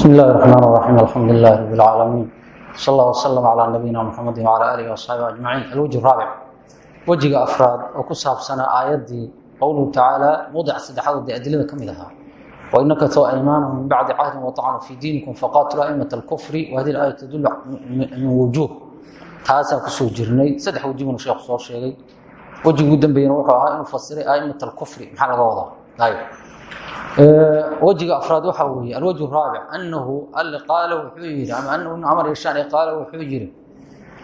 بسم الله الرحمن الرحيم الحمد لله رب العالمين صلى الله وسلم على نبينا محمد وعلى آله وصحبه أجمعين الوجه الرابع وجهga أفraad oo ku saabsana aayadii qowluhu tacaalى mowdic saddexaad dee adilada ka mid ahaa وإن كتوا أيمانهم من بعد عهد وطعنوا في دينكم فقاتلوا أئمة الكفر وهذه الآية تدل من وجوه taasaa kusoo jirnay saddex wejiguna sheekhu soo sheegay wejiga ugu dambeeyana wuxuu ahaa inuu fasiray a'imat alkufri maxaa laga wadaa ayb wejiga afraad waxa weeye alwajh raabic anahu alle qaala wuxuu yidhi ama anahu in amar yeeshaan qaala wuxuu yidhi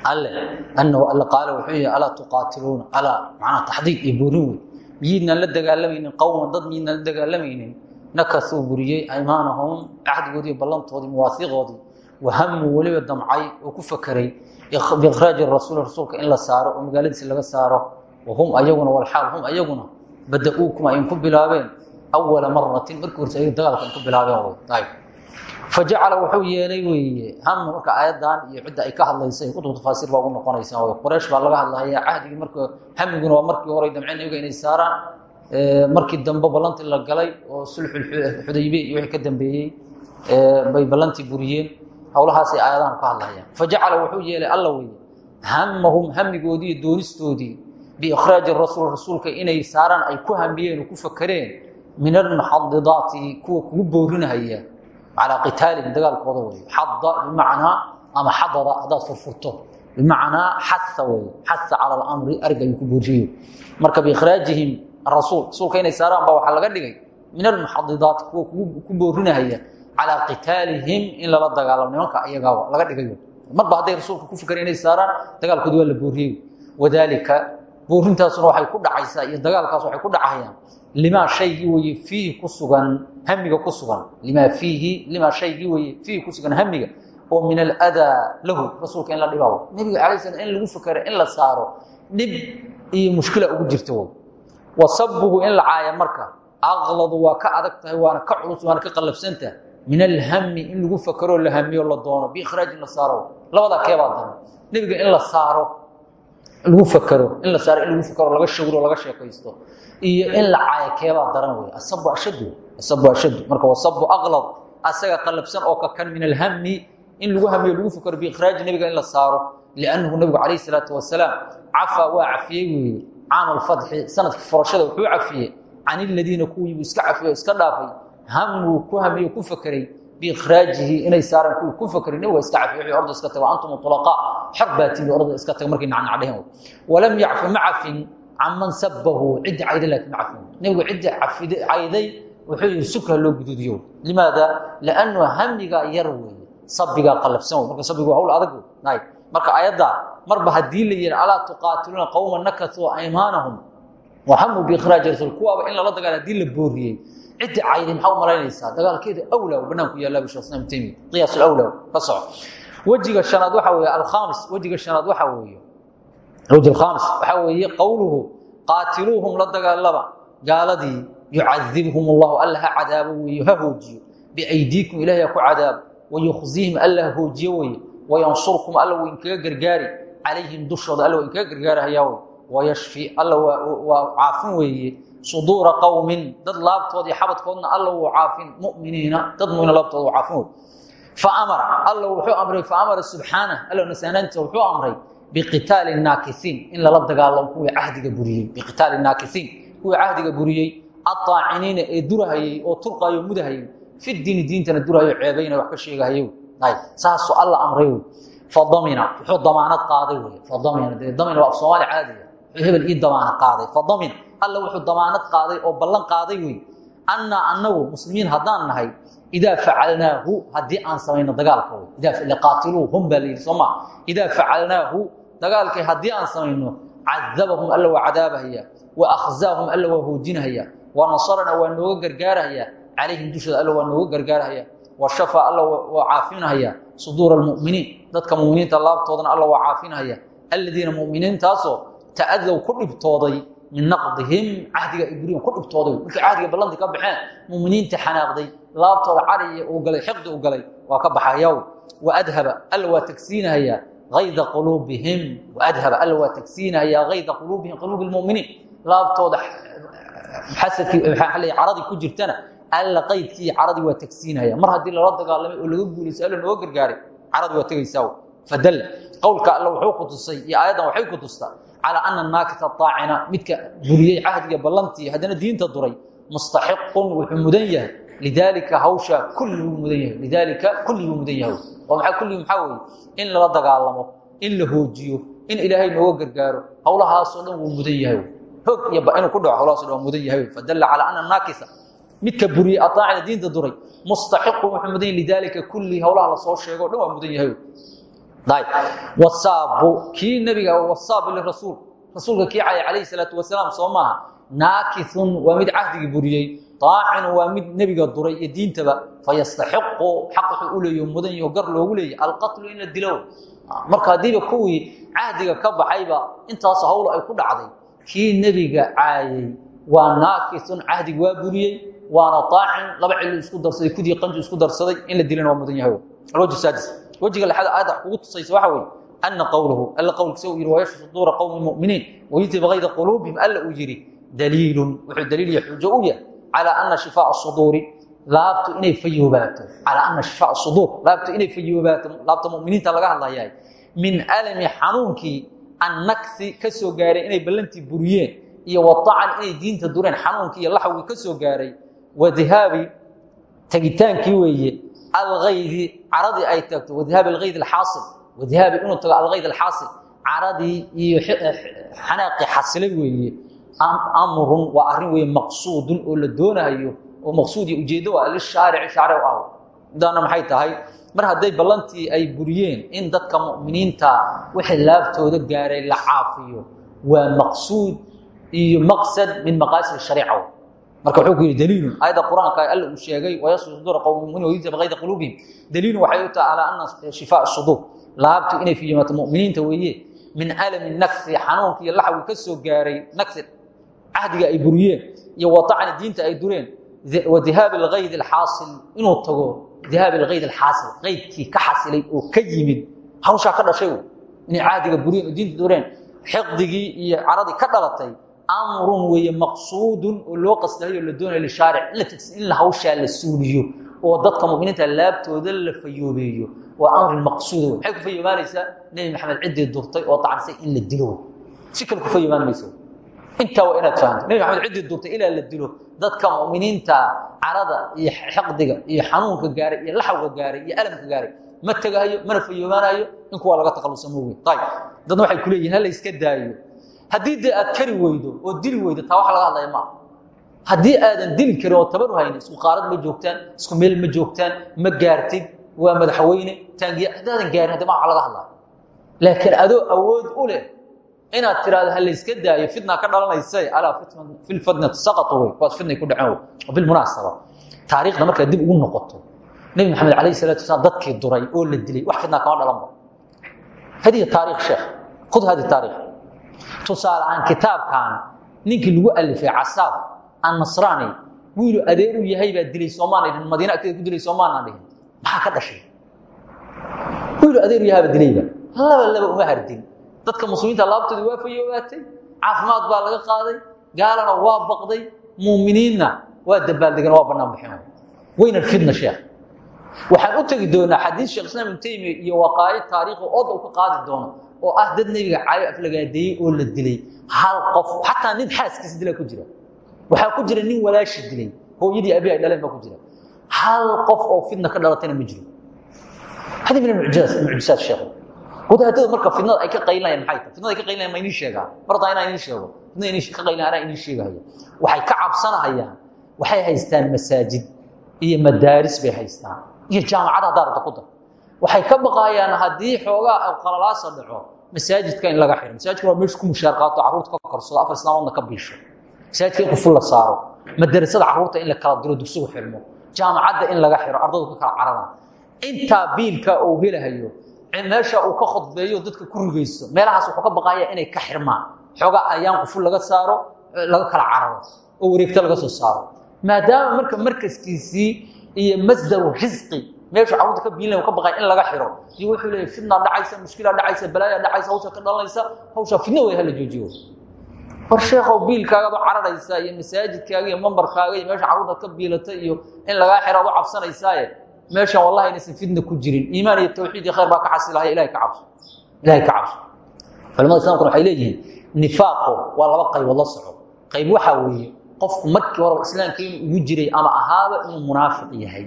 alle anahu alle qaala wuxuu yidhi alaa tuqaatiluuna alaa macnaha taxdiid iyo miyiidnaan la dagaalamaynin qowman dad miyiidnaan la dagaalamaynin nakasuu buriyey aymaanahum cahdigoodii ballantoodii muwaasiqoodii wahamuu weliba damcay oo ku fakeray biikhraaji rasuul rasuulka in la saaro oo magaaladiisi laga saaro wahum ayaguna walxaal hum ayaguna bada-uukum ay ku bilaabeen awala maratin markii horse ay dagaalka ay ku bilaabeen wy fajacala wuxuu yeelay weeye hama marka aayadan iyo cidda ay ka hadlaysay kutub tafaasiir baa ugu noqonaysaa wy quraysh baa laga hadlaya cahdigii marka hamiguna waa markii hore damceen iyaga inay saaraan markii dambe ballantii la galay oo sulxulxudaybiya iyo wixii ka dambeeyey bay ballantii buriyeen howlahaasay aayadahan ka hadlayaan. Fajacala wuxuu yeelay alla weye hamahum hamigoodii doonistoodii biikhraaji rasuul rasuulka inay saaraan ay ku hamiyeen oo ku fakereen min almuxadidaati kuwa kugu boorinahaya calaa qitaalihim dagaalkooda wey xada bimacnaa ama xadada haddaad furfurto. Bimacnaa xasa wey xasa cala alamri arig ayuu ku booriyo marka biikhraajihim rasuul rasuulka inay saaraan baa waxaa laga dhigay. Min almuxadidaati kuwa ku boorinahaya calaa qitaalihim in lala dagaalamo nimanka ayagaa laga dhigayo marba hadday rasuulka ku fikran inay saaraan dagaalkoodi waa la booriyey. Wadaalika boorintaasuna waxay ku dhacaysaa iyo dagaalkaas waxay ku dhacayaan. Limaa shaygii weye fiihi ku sugan hamiga ku sugan. Limaa fiihi limaa shaygii weye fiihi ku sugan hamiga oo min aladaa lahu rasuulka in la dhibaawo nebiga slam in lagu fikero in la saaro dhib iyo mushkila ugu jirta wey wasabuhu in la caaya marka aqladu waa ka adag waana ka culus waana ka qallafsantaha min alhami in lagu fakeroo la hamiyo la doono biikhraajin la saaro. Labadaa keebaa nebiga in la saaro lagu fakero in la saaro in lagu fakero laga shawro laga sheekaysto. Iyo in la caayo keebaa daran wey asabu ashadu asabu ashadu marka wasabu aqlad. Asaga qalabsan oo ka kan min alhami in lagu hamiyo lagu fakero biikhraaji nebiga in la saaro. Liannahu nebigu calayh salaatu wasalaam cafaa waa cafiyey weeye. Caam sanadka furashada wuxuu cafiyey. Can iladiina kuwiibuu iska cafiyo iska dhaafay. Hamuu ku hamiyo ku fakeray biikhraajihi inay saaraan kuwii ku fakeray nebiga iska wixii orda iska tago antum mutlaqa xor baa timi orda iska tago markay nacnacdhehen walam yacfu ma cafin can man sabahu ciddi cayday laakiin ma cafin nebigu ciddi cafid cayday wuxuu yihi subka loo guduudiyo limaada liannu hamiga yar weeye sabigaa qalafsan wey marka sabigu waa hawl adag wey marka ayadda marba haddii la yihi alaa tuqaatiluuna qowma nakasuu aymaanahum wahamuu biikhraaji rasuul kuwaaba in lala dagaal haddii la booriyey ciddi cayday maxaa u malaynaysaa dagaalkeeda awlaw banaanku yaallaa bisha islam taymiya qiyaas alawlaw ka soco. Wejiga shanaad waxa weeye alkhaamis wejiga shanaad waxa weeye. Wejhi alkhaamis waxa weeye qowluhu qaatiluuhum la dagaalama gaaladii yucadibhum allahu alla ha cadaabo weeye ha hoojiyo ku cadaabo. Wayukhzihim alla ha hoojiyo weeye. Wayansurkum alla wuu inkaga gargaari. Calayhim dushooda alla waa inkaga gargaarahayaa wey wayashfi alla waa caafin weeye suduura qowmin dad laabtood iyo xabadkoodna alla wuu caafin dad muminiin laabtooda wuu caafin wey faamara alla wuxuu amray faamara subxaanah alla nasaanaanta wuxuu amray biqitaali naakisiin in lala dagaalamo kuwii cahdiga buriyey biqitaali naakisiin kuwii cahdiga buriyey aaaciniina ee durahayey oo turqayo mudahayey fi diini diintana durahayo ceebayna wax ka sheegahayo saasuu alla amray fadamina wuxuu damaanad qaaday fadamina dee damina waa af soomaali caadiga wuxuu hebel ii damaanad qaaday. Fadamin alla wuxuu damaanad qaaday oo ballan qaaday wey annaa annagu muslimiin haddaan nahay idaa facalnaahu haddii aan samayno dagaalka qaatiluuhum baa layidhi sooma idaa facalnaahu dagaalkay haddii aan samayno cadabahum alla waa cadaabahaya wa akhzaahum alla waa hoojinahaya wa nasarana waa nooga gargaarahaya calayhim dushooda alla waa nooga gargaarahaya wa shafaa alla waa caafinahaya suduura almuminiin dadka muminiinta laabtoodana alla waa caafinahaya. Aladiina muminiintaasoo ta'adow ku dhibtooday min naqdihim cahdiga ibriin ku dhibtooday. Markay cahdiga ballanti ka baxeen muminiinta xanaaqday laabtooda cariya uu galay xiqdi u galay waa ka baxayaw waadhaba alla waa tagsiinahayaa ayda quluubihim. Waadhaba alla waa tagsiinahayaa ayda quluubihim quluubi lmuminiin laabtooda xasadkii caradii ku jirtana alla qaydkii caradii waa tagsiinaya mar haddii lala dagaalamay oo laga guulaysa alla nooga gargaaray caradii waa tegaysaa fadal qowlka alla wuxuu ku tusay iyo aayaddan waxay ku calaa ana naakita aacina midka buriyey cahdiga ballantii haddana diinta duray mustaxiqun wuxuu mudan yahay lidaalika hawsha kulliguu mudan yahay lidaalika kulliguu mudan yahay oo weeye in lala dagaalamo in la hoojiyo in ilaahay nooga gargaaro howlahaasoo dhan wuu mudan yahay hoog iyo ku dhaco howlahaas dhan waa fadalla calaa ana naakisa midka buriyey aacina diinta duray mustaxiqun wuxuu mudan yahay lidaalika kulli howlaha la soo sheego dhan waa mudan wasaabu kii nebiga wasaabu lirasuul. Rasuulka kii caya calayhi salaatu wasalaam soo maaha naakithun waa mid cahdigii buriyey aacinu waa mid nebiga duray diintaba fayastaxiqu xaq wuxuu mudan yaho gar loogu leeyahy alqatlu in la dilo marka haddiiba kuwii cahdiga ka baxayba intaas hawlo ay ku dhacday kii nebiga caayay waa naakithun cahdigi waa buriyey waana aacin laba isku darsaday kudii qanju isku darsaday in la dilana waa mudan yahay wejiga lexada aayadda wax kugu tusaysa waxa weeye ana qowlahu alla qowlkiisa uu yidhi wayashfi suduura qowmi muminiin wayudhib kayda quluubihim alla uu yidhi daliilun wuxuu daliil iyo xujo u yahay calaa ana shifaa suduuri laabtu inay fayoobaato calaa ana shifaa suduur laabtu inay fayoobaato laabta muminiinta laga hadlayahay min alami xanuunkii annakhi ka soo gaaray inay ballantii buriyeen iyo wadacan inay diinta dureen xanuunkii iyo laxwii ka soo gaaray wa dihaabi tagitaankii weeye algaydi caradii ay tagto wadihaabi algayd alxaasil wadihaabi inuu tago algayd alxaasil caradii iyo xanaaqii xasilay weeye amrun waa arrin weeye maqsuudun oo la doonayo oo maqsuud iyo ujeeddo waa lishaarici shaaric ah midaana maxay tahay? Mar hadday ballantii ay buriyeen in dadka mu'miniinta wixii laabtooda gaaray la caafiyo waa maqsuud iyo maqsad min maqaasid shariica marka wuxuu ku yidhi daliilun. Aayadda qur'aanka alla uu sheegay wayasfi suduura qowmi muminiin wayudhib kayda quluubihim. Daliilun waxay u tahay calaa ana shifaa suduur laabtu inay fiyimaato mu'miniinta weeye min alami nakhi xanuunka iyo laxwi ka soo gaaray nakhi cahdiga ay buriyeen iyo wadacni diinta ay dureen wa dihaabi alxaasil inuu tago dihaabi algayd alxaasil qaydkii ka xasilay oo ka yimid hawshaa ka dhashay inay cahdiga buriyeen diinta dureen xiqdigii iyo caradii ka dhalatay amrun weeye maqsuudun oo loo qasdayo la doonayo lishaaric in la hawshaa la suuliyo oo dadka muminiinta laabtooda la fayoobeeyo waa amrin maqsuuda maxay ku fayoobaanaysaa nebi maxamed ciddii durtay oo tacansay in la dilo si kale ku fayoomaan mayso intaa waa inaad fahanto nebi maxamed ciddii durtay ilaa la dilo dadka muminiinta carada iyo xiqdiga iyo xanuunka gaaray iyo laxawga gaaray iyo alamka gaaray ma tegahayo mana fayoobaanayo in kuwaa laga takhalusa mooge ayb dadna waxay ku leeyihiin hala iska daayo haddii dee aad kari weydo oo dili weydo taa wax laga hadlaya maaha haddii aadan dili karin oo tabar haynin isku qaarad ma joogtaan isku meel ma joogtaan ma gaartid waa madaxweyne taangiya haddaadan gaarin haddi ma wax laga hadlaya laakiin adoo awood u leh inaad tiraahdo ha layska daayo fitna ka dhalanaysa alaa filfitnati saqatu wey kuwaas fitnay ku dhaceen wey bilmunaasaba taariikhda markaad dib ugu noqoto nebi maxamed calayhi salatu wasalaam dadkii duray oo la dilay wax fitnaa kama dhalanba. Hadihi taariikh sheekh khud hadi taariikh tusaale ahaan kitaabkan ninkii lagu alifay casaab annasraani wiilu adeer u yahay baa dilay soomaana madiina agteeda ku dilay soomaana dhihin. Maxaa ka dhashay? Wiilu adeer u yahaaba dilayba laba laba uma hardin. Dadka muslimiinta laabtooda waa fayoobaatay caafimaad baa laga qaaday gaalana waa baqday muuminiinna waa dabaaldegan waa bannaan baxeen wayna fidna sheekh. Waxaan u tegi doonaa xadiis sheekh islaam ibnu taymiya iyo waqaayo taariikhi oda uu ka qaadi doono oo ah dad nebiga caayo aflagaadeeyey oo la dilay. Hal qof xataa nin xaaskiisa dila ku jira. Waxaa ku jira nin walaashi dilay. Hooyadii abi ay dhaleen baa ku jira. Hal qof oo fidna ka dhalatayna ma jiro hadi min mucjisaat sheekh wadaadada marka fidnada ay ka qaylinayaan maxay tahay? Fidnada ay ka qaylinayaan ma inii sheegaa? Martaa inaa inii sheego. Fidnada inii ka qaylinayaan anaa inii sheegahaya waxay ka cabsanahayaan. Waxay haystaan masaajid iyo madaaris bay haystaan. Iyo jaamacad haddaa rabta ku dar waxay ka baqaayaan haddii xoogaa qalalaasa dhaco masaajidka in laga xiro. Masaajidka waa meesha ku mushaar qaato carruurta ka korsado afar islaamoodna ka biisho. Masaajidka in quful la saaro madarasada carruurta in la kala diro dugsigu xirmo jaamacadda in laga xiro ardaydu ka kala carara intaa biilka uu helahayo meesha uu ka khudbeeyo dadka ku rigaysto meelahaas wuxuu ka baqaaya inay ka xirmaan. Xoogaa ayaan quful laga saaro laga kala cararo. Oo wareegto laga soo saaro. Maadaama marka markaskiisii iyo masdaru risqi meeshu carruurta ka biilin ka baqay in laga xiro. Iyo wuxuu leeyahay fidna dhacaysa mushkila dhacaysa balaaya dhacaysa hawsha ka dhalanaysa hawsha fidna wey hala joojiyo. Hor sheekhow biilkaagaba cararaysaa iyo masaajidkaaga iyo mambarkaaga iyo meesha carruurtaad ka biilata iyo in lagaa xiraad u cabsanaysaaye wallahi inaysan fidna ku jirin. Iimaan iyo tawxiid iyo khayr baa ka xasilahaya ilahay ka cabso. Ilahay ka cabso. Culamada islamkuna waxay leeyihiin nifaaqo waa laba qaybood la soco. Qayb waxaa weeye qofku markii horeba islaamka inuu ugu jiray ama ahaaba inuu munaafiq yahay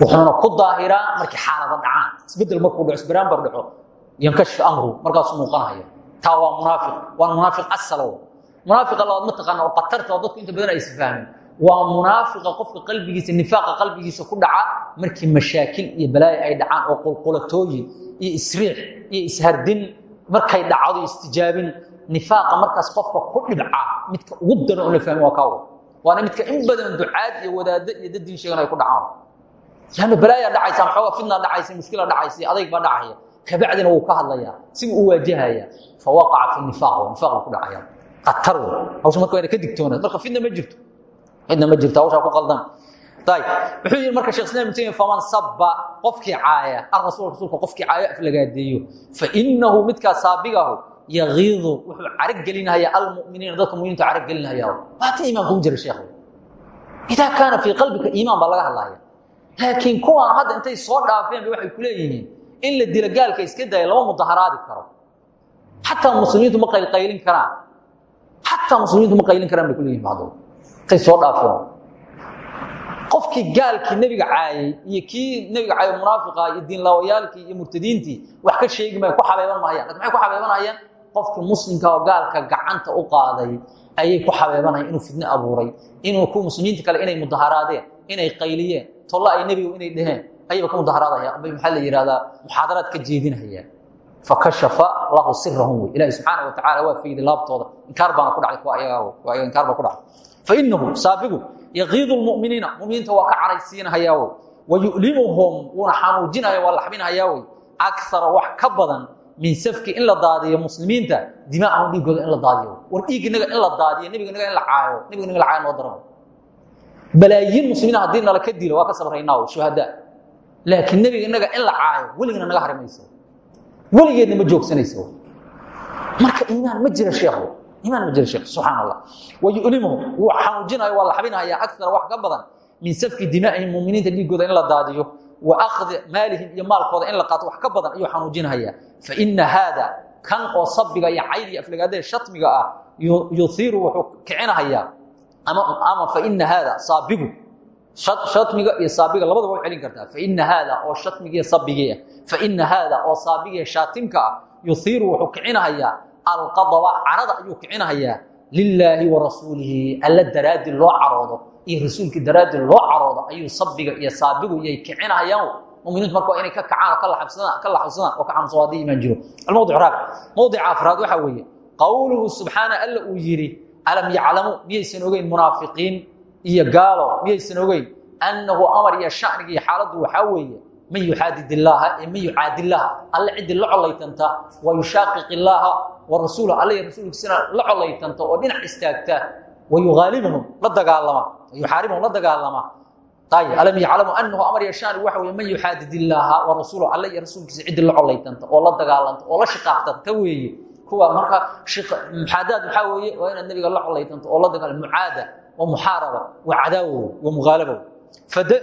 wuxuuna ku daahiraa markii xaalada dhacaan. Isbedel markuu dhaco isbaraambar dhaco yankashif amru markaasuu muuqanaya taa waa munaafiq waa munaafiq asalow munaafiqa labaad ma taqaana oo qatarta oo dadku inta badan ay isfahmin waa munaafiqa qofka qalbigiisa nifaaqa qalbigiisa ku dhaca markii mashaakil iyo balaayo ay dhacaan oo qulqulatooyin iyo isriix iyo ishardin markay dhacdo istijaabin nifaaqa markaas qofka ku dhibca midka ugu dano oo la fahmi waa kawo waana midka in badan ducaad iyo wadaado iyo dad diin sheegan ay ku dhacaan yani balaayaa dhacaysa maxoogaa fidnaa dhacaysa mushkila dhacaysa adayg baa dhacaya. Kabacdina wuu ka hadlayaa sibu u waajahaya. Fa waqaca fi nifaaq nifaaq buu ku dhacaya. Qatar wey. Hawsha marka wayna ka digtoonaad marka fidna ma jirto. Fidna ma jirto hawshaa ku qaldan ayb wuxuu yihi marka shekh islam ibn faman sabba qofkii caaya arasuul rasuulka qofkii caayo aflagaadeeyo fainahu midkaa saabigahu yagiidu wuxuu carag gelinhayaa almuminiina dadka muminiinta carag gelinhayaa waata iimaanka u jira sheekh idaa kaana fii qalbika iimaan baa laga hadlaya laakiin kuwaan hadda intay soo dhaafeen ba waxay ku leeyihiin in la dilo gaalka iska daya lama mudaharaadi karo. Xataa muslimiintu ma qaylqaylin karaan xataa muslimiintu ma qaylin karaan bay ku leeyihiin bacdo intay soo dhaafeen. Qofkii gaalkii nebiga caayay iyo kii nebiga caayay munaafiqa iyo diinlaawayaalkii iyo murtadiintii wax ka sheegi maayo ku xabeeban mahayaan laakiin maxay ku xabeebanayaan qofkii muslimka oo gaalka gacanta u qaaday ayay ku xabeebanayaan inuu fidno abuuray inuu ku muslimiinta kale inay mudaharaadeen inay qayliyeen tolla ay nebigu inay dheheen ayaba ka mudaharaadaya bay maxaa la yihahdaa muxaadaraad ka jeedinayaan fakashafa lahu sirahum wey. Ilahi subxaana wa tacala waa fayday laabtooda. Inkaar baana ku dhacday kuwa ayagaa inkaar baa ku dhacday. Fainahu saabigu yaqiidu lmuminiina muminiinta waa ka caraysiinhayaa wey. Wayu'limuhum wuuna xanuujinaya waa laxbinhayaa wey. Akara wax ka badan min safki in la daadiyo muslimiinta dimaahum dhiigooda in la daadiyo. War dhiiginaga in la daadiyo nebiganaga in la caayo nebiganaga la caayo noo darabo balaayiin muslimiina haddii nala ka dilo waa ka sabraynaa shuhada. Laakiin nebiga inaga in la caayo weligana naga harimayso weligeedna ma joogsanayso. Marka iimaan ma jira sheekhu. Iimaan ma jira sheekh subxaan allah wayulimuhum wuu xanuujinayo waa la xabinayaa akara wax ka badan min safki dimaa'ihim muminiinta dhiigooda in la daadiyo wa akhdi maalihim iyo maalkooda in la qaato wax ka badan ayuu xanuujinhayaa faina haada kan oo sabiga iyo cayd iyo aflagaadada shatmiga ah yuhiiru wuxuu kicinahayaa ama faina haada saabigu shatmiga iyo saabiga labadaba way celin kartaa. Faina haada oo shatmigiiyo sabigii ah faina haada oo saabigiiyo shaatimka ah yuhiiru wuxuu kicinahayaa alqadaba carada ayuu kicinahayaa lilaahi wa rasuulihi alla daraaddi loo caroodo iyo rasuulkii daraaddi loo caroodo ayuu sabiga iyo saabigu iyay kicinahayaan. Muminiintu marka inay ka kacaan oo ka laxabsadaan oo ka xanuunsado haddii imaan jiro. Almawdic raabic mawdica afraad waxaa weeye. Qowluhu subxaana alla uu alam yaclamu miyaysan ogeyn munaafiqiin? Iyo gaalo miyaysan ogeyn? Annahu amar iyo shaniga iyo xaaladdu man yuxaadid illaaha ee man yucaadillaaha alle ciddii la colaytanta wa yushaaqiq illaaha wa rasuula alle iyo rasuulkiisana la colaytanta oo dhinac istaagta wa yuhaalibuhum la dagaalama yuxaaribuhum la dagaalama. Ayb alam yaclamu anahu amar iyo shani waxa weye man yuxaadid illaaha wa rasuula alle iyo rasuulkiisa la colaytanta oo la dagaalanta oo la shiqaaqtanta weeye kuwa marka muxaadaad waxaa weeye? Waa inaad nebiga la colaytanto oo la dagaal mucaada wa muxaaraba wa cadaawow wa mugaalabow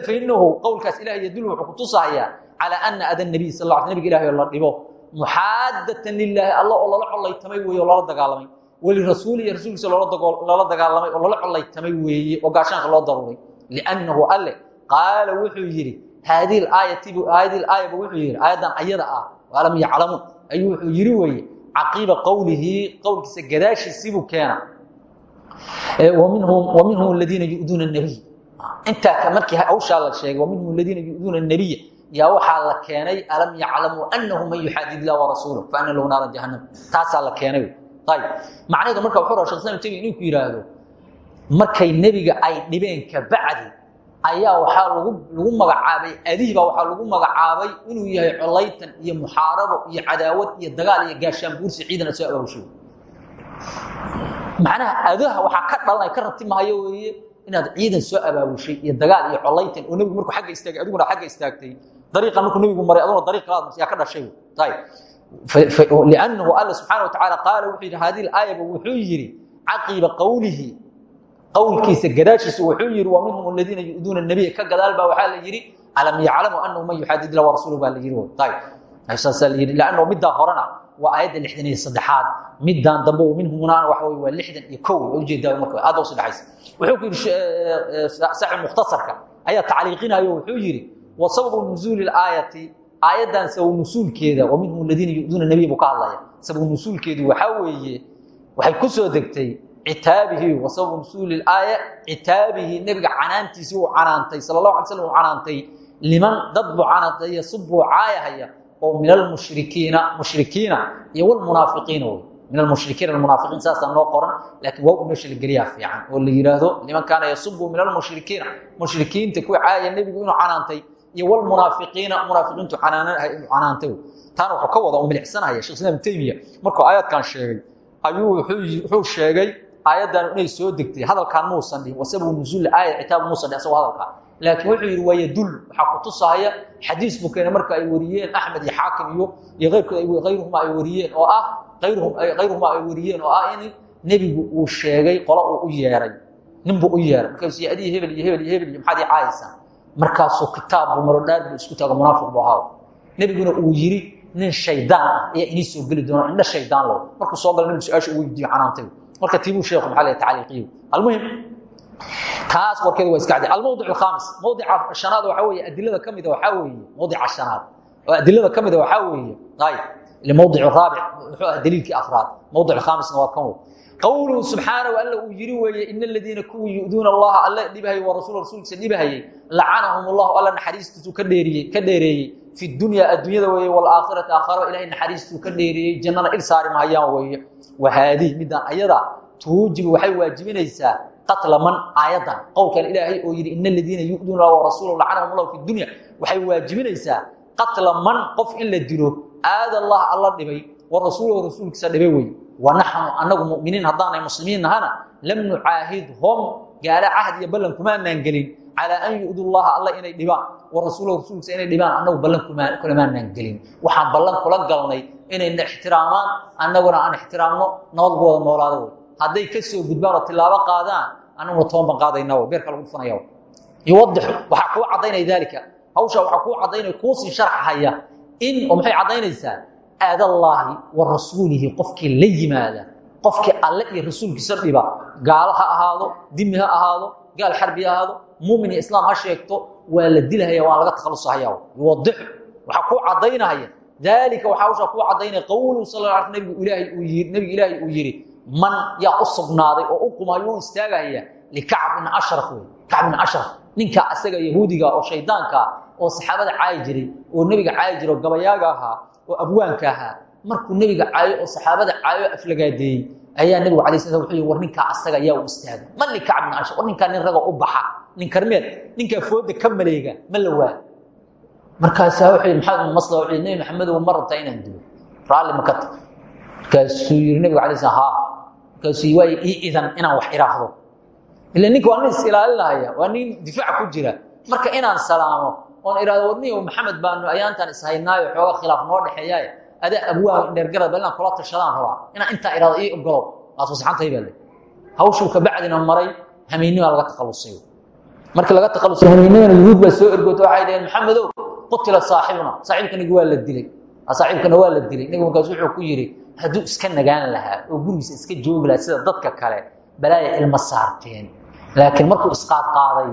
fainahu qowlkaas ilahay yadulu wuxuu kutusahayaa calaa ana ada nabiy sal la nabig ilahay oo la dhibo muxaadatan lilaahi alla oo lala colaytamay oo lala dagaalamay. Walirasuuli iyo dagaalamay oo lala colaytamay weeye oo gaashaanka loo daruuray. Liannahu alle qaala wuxuu yidhi haadihi aayatibu haadihi aayaba wuxuu yidhi aayaddan ayada ah caqiiba qowlihi qowlkiisa gadaashiisiibuu keena waminhum aladiina yuduuna nabiy intaa markii hawshaa la sheegay waminhum aladiina yuduuna nabiya yaa waxaa la keenay alam yaclamuu anahu man yuxaadid illah warasuulah faana lahu naara jahannam taasaa la keenay ayb macnaheedu marka wuxuu raa shekh islam temi inuu ku yidhaahdo markay nebiga ay dhibeen kabacdi ayaa waxaa lagu magacaabay adihi baa waxaa lagu magacaabay inuu yahay colaytan iyo muxaarabo iyo cadaawad iyo dagaal iyo gaashaan buursi ciidan soo abaabushay macnaha adaha waxaa ka dhalanay ka rabti mahayo weeye inaad ciidan soo abaabushay iyo dagaal iyo colaytan oo nebigu markuu agga istaagay adiguna agga istaagtay. Dariiqan markuu nebigu maray aduna dariiq kalaad yaa ka dhashay ayb liannahu alla subxaana wa tacaala qaala wuxuu yidhi hadihi aayaba wuxuu yidhi caqiba qowlihi qowlkiisa gadaashiisa wuxuu yihi wa minhum aladiina yu'duuna nabiya ka gadaal baa waxaa la yidhi alam yaclamu anahu man yuxaadid baa la yidhi. Ayb saasaa la yidhi lanno middaa horena waa aayadda lixdan iyo saddexaad. Midaan dambe minhumuna waxa wey waa lixdan iyo kow waa u jeedaa marka aad u sadexaysa wuxuu ku yidhi saaxib mukhtasarka ayaa tacliiqinayo wuxuu yidhi wa sababu nuzuuli aayati aayaddan sababu nusuulkeeda. Wa minhum aladiina yu'duuna nabiya buu ka hadlaya sababu nusuulkeedu waxaa weeye waxay ku soo degtay citaabihi wa sababu nusuuli aaya citaabihi nebiga canaantiisii uu canaantay sala allahu alay slam uu canaantay. Liman dad buu canaantay yasubuu caayahaya oo min almushrikiina mushrikiina iyo walmunaafiqiina wey. Min almushrikiina almunaafiqiin saasaa noo qoran laakiin waa u meesha fiican oo la yidhaahdo liman kaana yasubu min almushrikiina mushrikiinta kuwa caayaya nebigu inuu canaantay iyo walmunaafiqiina munaafiqiintu canaantay. Taana wuxuu ka wada u milicsanaya shekh islaam taymiya markuu sheegay ayuu wuxuu sheegay aayaddan inay soo degtay hadalkaan muusan dhihin wasababu nuzuul aaya citaab muusan dhihin asagoo hadalkaa laakiin wuxuu yidhi waa yadul waxaa ku tusahaya xadiis buu marka ay wariyeen axmed iyo xaakim iyo iyo keyrkood kayruhuma ay wariyeen oo ah kayruhuma ay wariyeen oo ah in nebigu uu sheegay qolo uu u yeeray ninbuu u yeeray. Markaasuu yii adii hebel iyo hebel iyo hebel iyo maxaad ii caayaysaa? Markaasuu kitaab buu maro dhaar buu isku taago munaafiq buu ahaa. Uu yidhi nin shaydaan ah ayaa inii soo geli doona indha shaydaan low. Markuu soo gala nebigu su'aasha ugu weydiiyo canaantay marka tiibuu sheekhu maaa l tacliiqiyu almuhim taas warkeeda waa iskacdi almowdic alkhamis mowdica shanaad waxaa weeye adilada ka mida weeye mowdica shanaad oo adilada ka mida weeye ay ile mowdic raabic muxuu ah daliilkii afraad. Mowdic alkhamisna waa kan qowluhu subxaanahu alla uu yiri weeye ina aladiina kuwii yu'duuna allaha alla dhibahayey wa rasuula rasuulkiisa dhibahayey lacanahum allahu alla naxariistiisu ka dheeriyey ka dheereeyey. Fi dunyaa adduunyada weeye waalaakhirati aakharo ilahay naxariistuu ka dheereeyey jannana il saari mahayaan weeye wahaadihi midaan ayada tuujibu waxay waajibinaysaa qatla man aayadan qowlkan ilaahay oo yidhi in aladiina yuduuna warasuul lacanahum llahu fi dunya waxay waajibinaysaa qatla man qof in la dilo aada allah alla dhibay warasuulahu rasuulkiisa dhibay wey wanaxnu anagu muminiin haddaanay muslimiin nahana lam nucaahidhom gaala cahd iyo ballan kumaanaan gelin calىa an yudu llaha alla inay dhibaan warasuulahu rasuulkiisa inay dhibaan annagu ballan kulamaanaan gelin waxaan ballan kula galnay inayna ixtiraamaan annaguna aan ixtiraamno nabadgu wada noolaada ka soo gudbaan oo qaadaan annaguna toban qaadayna w beerka lagu funaya yuwadixu waxaa kuu caddaynaya daalika hawshaa waxaa kuu caddaynaya kuusii sharxahaya in oo maxay caddaynaysaa aadallaahi wa rasuulihi qofkii la yimaada alle rasuulkiisa dhiba gaalo ahaado dimi ahaado gaal xarbi ahaado muumin iyo islaam ha sheegto waa la dilahaya waa laga takhalusahaya yuwadixu waxa ku cadaynaya dalika waxa hawsha ku cadaynay qowluhu sallallahu alayhi nabigu ilaahi uu yiri man ya usugnaaday oo u qumayo istaagaya likacb ibn ashraf kacb ibn ashraf ninka asaga yahuudiga oo shaydaanka oo saxaabada caayi jiray oo nebiga caayi jiray oo gabayaaga ahaa oo abwaanka ahaa markuu nebiga caayo oo saxaabada caayo aflagaadeeyey ayaa nebigu alay wuxuu yihi war asaga yaa u istaaga man likacb ibn ashraf war nin raga u baxa nin karmeed ninkaa fooda ka maleega ma la waa. Markaasaa wuxuu yidhi maxamed ibn masla wuxuu yidhi nebi maxamedow ma rabtaa inaan dilo raalli ma ka tag. Markaasuu yidhi nebigu alay slam haa. Markaasuu yidhi waayo ii idan inaan wax idhaahdo ila ninka waa nin is ilaalinaya waa nin difaac ku jira. Marka inaan salaamo oon idhahdo warniyow maxamed baanu ayaantaan ishaynaayo xooga khilaaf noo dhexeeyaay. Adaa abwaan dheergarad bal inaan kula tashadaan rabaa. Inaan intaa idhahdo ii ogolow waad fasaxantahay baa le hawshuu kabacdina maray hamiinimaa laga takhalusayo markii laga takhalusay hamiinimana yuhuud baa soo ergoota waxay dhaheen maxamedow qutila saaxibuna saaxiibkanigi waa la dilay. Saaxiibkana waa la dilay. Nebigu markaas wuxuu ku yidhi hadduu iska nagaan lahaa oo gurigiisa iska joogi lahaa sida dadka kale balaaya ilma saarteen. Laakiin markuu isqaadqaaday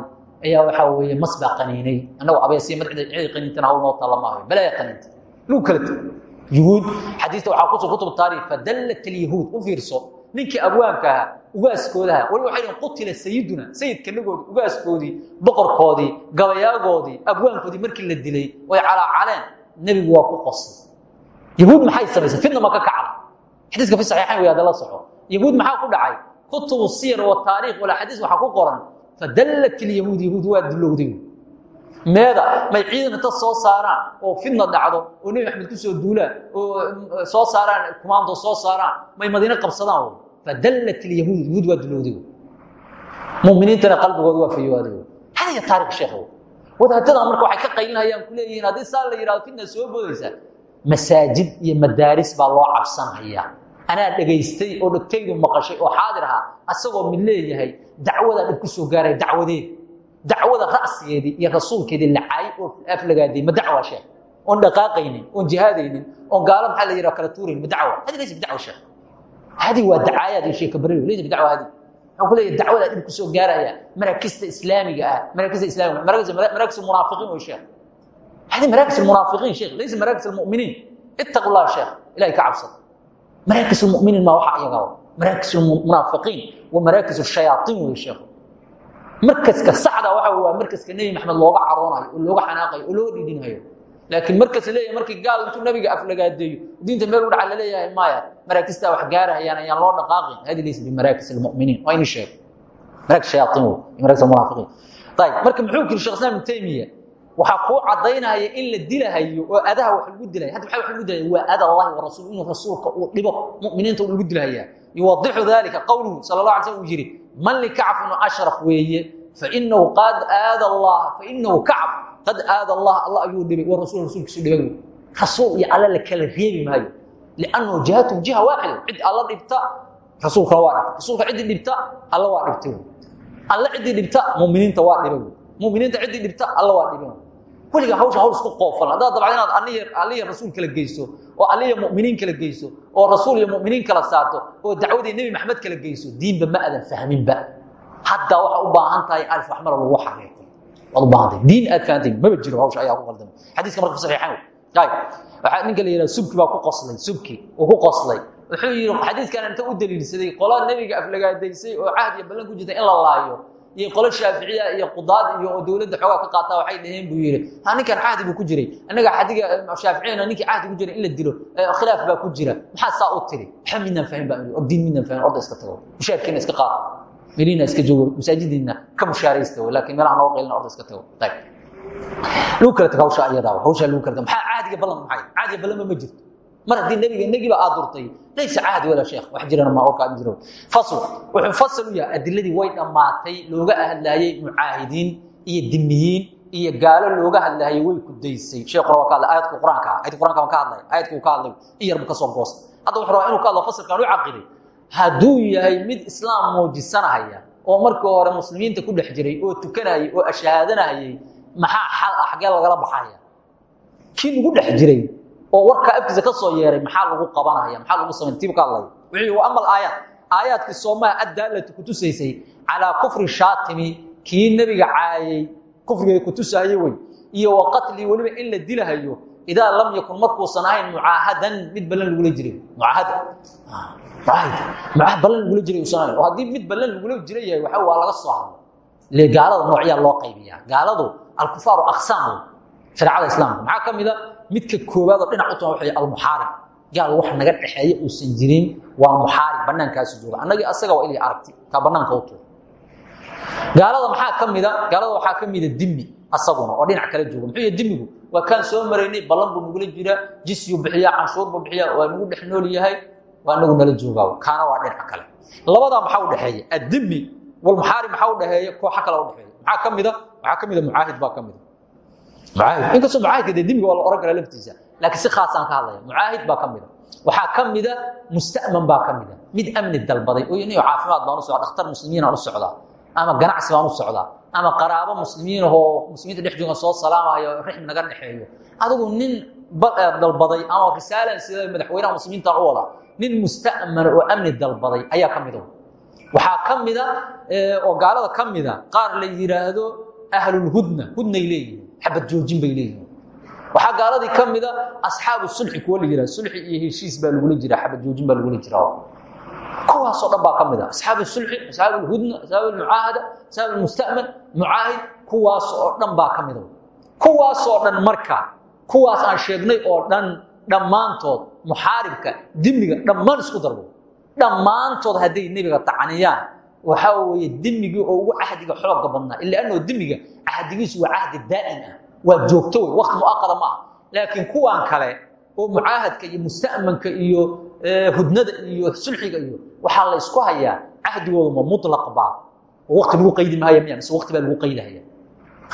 ayaa waxaa weeye mas baa qaniinay annagoo abeesiya madcida cidi qaniintana hawl noo talla maayo balaaya qaniinta. Lagu kala teg yuhuud xadiista waxaa ku soo kutub taariikh fadallat alyahuud. U fiirso ninkii abwaanka ahaa ugaaskoodaha wali waxay qutila sayiduna sayidkanagoodii ugaaskoodii boqorkoodii gabayaagoodii abwaankoodii markii la dilay way calaacaleen nebigu waa ku qosay. Yahuud maxay samaysay fitna ma ka kacda xadiiska fi saxiixayn way hadda la soco yahuud maxaa ku dhacay? Kutubu siyar wataariikh walxadiis waxaa ku qoran fadallat ilyahuud yahuud waa dulowday meeda may ciidan inta soo saaraan oo fidna dhacdo oo nebi maxamed ku soo duulaan oo soo saaraan kumaando soo saaraan may madiine qabsadaan fadallat ilyahuud yahuud waa dulowday muminiintana qalbigooda waa fayooday hadiya taarikh sheekh wadaadadan marka waxay ka qaylinayaan ku leeyihiin haddii saa la yidhahdo fitna soo boodaysa masaajid iyo madaaris baa loo cabsanaya anaa dhegaystay oo dhegtaydu maqashay oo xaadir ahaa asagoo mid leeyahay dacwadaa dhib ku soo gaaray dacwadeed dacwada ra'sigeedii iyo rasuulkeedii lacaay oo aflagaaday ma dacwa sheekh oon dhaqaaqaynin oon jihaadaynin oon gaalo maxaa la yidhaha kala tuurayn ma dacwa hadi laysa bidacwa sheekh hadi waa dacaayaad iyo sheeka barri laysa bidacwa hadi wuxuu ku leeyahay dacwadaa dhib ku soo gaaraya maraakista islaamiga ah maraakista islaamiga maraakis munaafiqiin oo sheekh hadi maraakis munaafiqiin sheekh laysa maraakis almu'miniin ittaqu allah sheekh ilahay ka cabsada maraakis almu'miniin ma waxa iyaga maraakis almunaafiqiin wa maraakis ashayaatiin wey sheekhu markaska saxda waxa waa markaska nebi maxamed looga caroonayo oo looga xanaaqayo oo looga dhidhinayo laakiin markas leeyahay markii gaal intuu nabiga aflagaadeeyo diinta meel u dhaca la leeyahay maya. Maraakistaa wax gaarahayaan ayaan loo dhaqaaqin. Hadi laysa bimaraakis almu'miniin. Waa almunaafiqiin. Ayib marka muxuu kiri shekh islam taymiya waxaa kuu cadaynaya in la dilahayo oo adaha wax lagu dilaya hadda maxaa wax lagu dilaya waa ada allahi wa rasuul inuu rasuulka uu dhibo mu'miniinta lagu dilahaya yuwadixu dalika qowluhu sala allah alay slam uu yidhi man likacf ibnu ashraf weeye fainahu qad aada allah fainahu kacb qad aada allah allah ayuu dhibay wa rasul rasuulkiisu dhibay rasuul iyo alle la kala reebi maayo. Liannahu jihatum jiha waaxida cid alla dhibta rasuulkana waa dhibta rasuulka ciddii dhibta alla waa dhibtay alle ciddii dhibta muminiinta waa dhibay muminiinta ciddii dhibta alla waa dhibin weliga hawsha hawl isku qoofan. Haddaad dabcad inaad aliya rasuul kala geyso oo aliya mu'miniin kala geyso oo rasuul iyo mu'miniin kala saarto oo dacwadii nebi maxamed kala geyso diinba ma adan fahminba. Haddaa waxa u baahan tahay alf axmar lagu xaqiiqay waad u baahan tahay. Diin aad fahantay maba jiro hawsha ayaa ku qaldamay xadiiska marka saxiixan waxaa ninka la yidhaha subki baa ku qoslay subki uu ku qoslay wuxuu yidhi xadiiskan inta u daliilsaday qola nebiga aflagaadaysay oo cahd iyo ballan ku jirta in la laayo iyo qolo shaaficiya iyo qudaad iyo oo dowladda xoogaa ka qaata waxay dhaheen buu yidhi ha ninkan cahdi buu ku jiray. Annaga xadiga shaaficiyana ninkii cahdi ku jiray in la dilo khilaaf baa ku jira. Maxaa saa u tiri? Waxa midnaan fahmin baa or diin midnaan fahmin orda iska tago. Mushaarkiina iska qaad. Meliina iska joogo masaajidiina ka mushaaraysta laakiin meelaha nooga qaylina orda iska tago. Ayib lagu kala tago hawsha iyadaa hawsha lagu kala tago maxaa caadiga ballan maxay? Caadiga ballanba ma jirto. Mar haddii nebiga negiba aad durtay laysa cahdi walaa sheekh. Wax jirana ma orkaa jiro fasl. Wuxuu fasal u yahay adiladii way dhammaatay looga hadlaayey mucaahidiin iyo dimiyiin iyo gaalo looga hadlaayey way ku daysay. Sheekuna waa ka hadlay aayadku quraanka baan ka hadlay. Aayadku ka hadlay. In yarba ka soo goosta. Hadda wuxuu rabaa inuu ka hadlo fasalkan u caqiday. Hadduu yahay mid islaam muujisanahaya oo markii hore muslimiinta ku dhex jiray oo tukanayay oo ashahaadanayay maxaa xal ah xaggee lagala baxaya? Kii lagu dhex jiray oo warkaa afkiisa ka soo yeeray maxaa lagu qabanaya maxaa lagu samayn tiib ka yidhi wa ama alaayaat aayaadkii soomaha addaalatu ku tusaysay calaa kufri shaatimi kii nebiga caayay kufriga ku tusahaye wey. Iyo wa qatlii weliba in la dilahayo idaa lam yakun markuusan ahayn mucaahadan mid ballan lagula jiray. Mucaahada. Mucaahad ballan lagula jiray uusan oo haddii mid ballan lagula jira waxa waa laga soo hadlo ile gaalada loo qaybiyaa. Gaaladu alkufaaru aqsaam shareecada islaamka. Maxaa ka mid a? Midka koowaad oo dhinac u tuman waxa almuxaarib gaal wax naga dhexeeya uusan jirin waa muxaarib bannaankaasu jooga. Annagii asaga waa ilay aragti kaa bannaanka u tuur. Gaalada maxaa ka mida gaalada waxaa ka mida dimi asaguna oo dhinac kala jooga. Muxuu yahay dimigu waa kaan soo maraynay ballan buu nagula jira jisyuu bixiya canshuur buu bixiya waa nagu dhex nool yahay waa nagu nala joogaa. Kaana waa dhinac kale. Labadaa maxaa u dhexeeya? Addimi walmuxaarib maxaa u mida waxaa ka mida mucaahid baa ka mida mucaahid. Inkastoo mucaahidka dee dimiga waa la ohan karaa laftiisa laakiin si khaasaan ka hadlaya mucaahid baa ka mida waxaa ka mida musta'man baa ka mida mid amni dalbaday oo iniyo caafimaad baan u socdaa dhakhtar muslimiinaan u socdaa ama ganacsi baan u socdaa ama qaraabo muslimiin ahoo muslimiinta dhex joogan soo salaamayo rixm naga dhexeeyo. Adigu nin dalbaday ama risaalan sida madaxweynaha muslimiinta u wada nin musta'man oo amni dalbaday ayaa ka mida waxaa ka mida oo gaalada ka mida qaar la yidhaahdo ahlulhudna hudnay leeyihiin xabad joojin bay leeyihiin waxaa gaaladii ka mida asxaabu sulxi kuwa la iyo heshiis baa lagula jira xabad joojin baa lagula jira kuwaasoo dhan baa ka mid a asxaabu sulxi asxaabu lhudna asxaabu lmucaahada asxaabu lmusta'man mucaahid kuwaas oo dhan baa dhan marka kuwaas aan sheegnay oo dhan dhammaantood muxaaribka dimiga dhammaan isku darbo dhammaantood hadday nebiga tacaniyaan waxaa weeye dimigii oo ugu cahdiga xooga badnaa. Ila anoo dimiga cahdigiisu waa cahdi daa'im ah. Waa joogto wey wakti muaqada ma ah laakiin kuwan kale oo mucaahadka iyo musta'manka iyo hudnada iyo sulxiga iyo waxaa la ysku hayaa cahdigooda ma mutlaq baa. Oo wakti lagu qaydi mahaya miya mise wakti baa lagu qaydahaya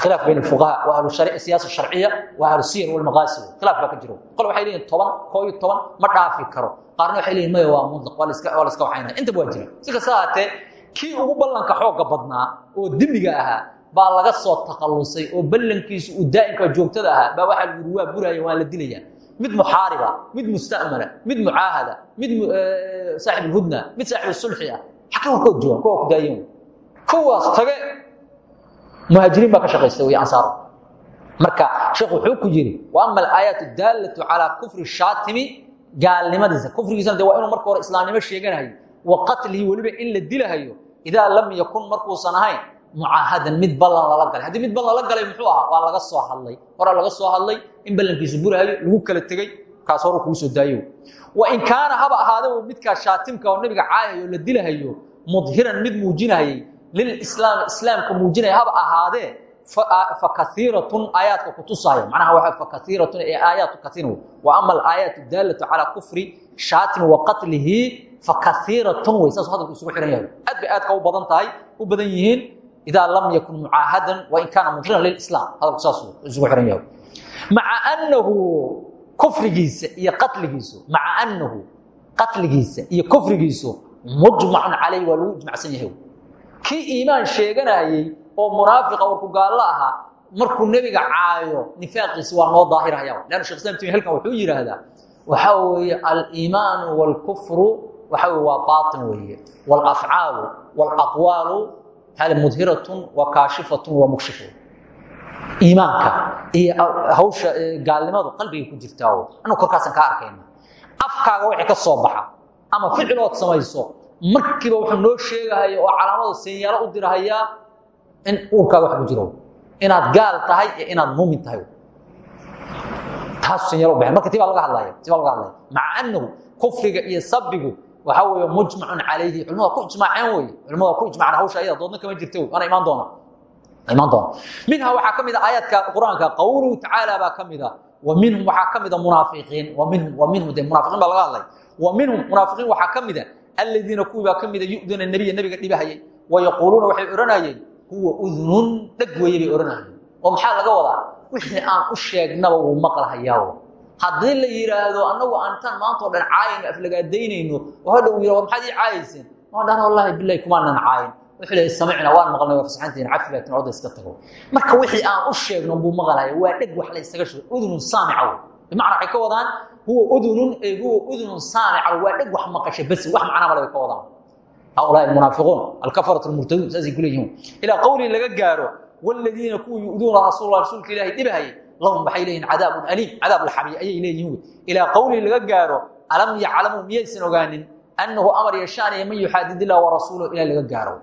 khilaaf bayn alfuqaha wa ahlu siyaasa sharciya wa ahlu siyar walmaqaasi khilaaf baa ka jiro. Qole waxay leeyihiin toban koo iyo toban ma dhaafi karo. Qaarna waxay leeyihiin maya waa mudlaq waa waa laska waxaynaya intaba waa jira. Si kasta haatee kii ugu ballanka xoogga badnaa oo dembiga ahaa baa laga soo takhallusay oo ballankiisu uu daa'imka joogtada ahaa baa waxaa lagu waa buraya waa la dilaya. Mid muxaariba mid musta'mana mid mucaahada mid saaxib alhudna mid saaxib sulxi ah xagee warkood joogan kuwa ku daayan kuwaas tage muhaajiriin baa ka shaqaysta wey ansaaro. Marka sheekh wuxuu ku yidhi wa ama alaayaat daallatu calaa kufri shaatimi gaalnimadiisa. Kufrigiisana waa inuu marka hore islaamnimo sheeganayo wa qatlihi weliba in la dilahayo idaa lam yakun markuusan ahayn mucaahadan mid ballan lala galay. Haddii mid ballan lala galay muxuu ahaa? Waa laga soo hadlay. Horaa laga soo hadlay in ballankiisu burahayo lagu kala tegey kaas horu kugu soo daayo. Wa in kaana haba ahaada midkaa shaatimka oo nabiga caayayo la dilahayo mudhiran mid muujinayay lilislaam islaamka muujinaya haba ahaadee fakaiiratun aayaadka kutusaaya macnaha waa fakaiiratun ee aayaatu kaiira wa ama alaayaatu daalatu calaa kufri shaatimi wa qatlihi fakaiiratun wey saasuu hadalku isugu xihan yahay. Aad bay aadka u badan tahay u badan yihiin idaa lam yakun mucaahadan wain kaana mudhiran lilislaam hadalku saasuu isugu xihan yahay. Maca annahu kufrigiisa iyo qatligiisu maca annahu qatligiisa iyo kufrigiisu mujmacun calayh waa lagu ijmacsan yahay. Kii iimaan sheeganayey oo munaafiqa warku gaallo ahaa markuu nebiga caayo nifaaqiisi waa noo daahiraya leanna shekh islam halkan wuxuu yidhaahdaa waxaa weeye aliimaanu waalkufru waxa waa baatin weeye. Waalafcaalu waalaqwaalu hada mudhiratun wa kaashifatun wa mukshifu iimaanka iyo hawsha gaalnimadu qalbigay ku jirtaa annagu korkaasaan kaa arkayna afkaaga wixii ka soo baxa ama ficilood samayso markiiba wuxuu noo sheegahaya oo calaamada seenyaalo u dirahayaa in uurkaaga wax ku jiro. Inaad gaal tahay iyo inaad muumin tahay. Taas seenyaalo u baxeen marka ti baa laga hadlaya ti baa laga hadlaya maca annahu kufriga iyo sabigu waxaa weeye mujmacun calayhi. Culimada ku ijmaaceen weye culimada ku ijmaceen hawsha ayada doodna kama jirta waana imaan doona. Imaan doona. Minha waxaa ka mid a aayaadka qur'aanka qowluhu wa minhum waxaa ka mid wa minhum wa minhum de munaafiqiin baa laga hadlay. Wa minhum munaafiqiin waxaa ka mid a. Aladiina kuwii baa ka nabiga dhibahayay. Wayaquuluuna waxay odhanayeen huwa udnun dheg weeye oo maxaa laga wadaa? Wixii aan u sheegnaba wuu maqlahayaa haddii la yidhaahdo annagu aantaan maanta o dhan caayayno aflagaadaynayno yidha war maxaad ii caayayseen waan dhahan wallahi bilahi kumaanan caayin. Wuxuu leeyahay samicna waan maqlnay waa fasaxantihiin cafi laakiin codda iska tago. Marka wixii aan u sheegno buu maqlahaya waa dheg wax la isaga sheego udnun saamica wey. Bimacnaa waxay ka wadaan huwa udunun huwa udunun saamica waa dheg wax maqasha basi wax macnaa male bay ka wadaan. Haulaai almunaafiquun alkafaratu almurtaduun saasay ku leeyihiin ilaa qowlii laga gaaro waladiina kuwa yu'duuna rasuula rasuulka ilaahay dhibahayay lahum waxay leeyihiin cadaabun aliim cadaab laxabiy ayay leeyihiin wey ilaa qowlii laga gaaro alam yaclamuu miyaysan ogaanin annahu amar yashaaniya man yuxaadid illah warasuulahu ilaa laga gaaro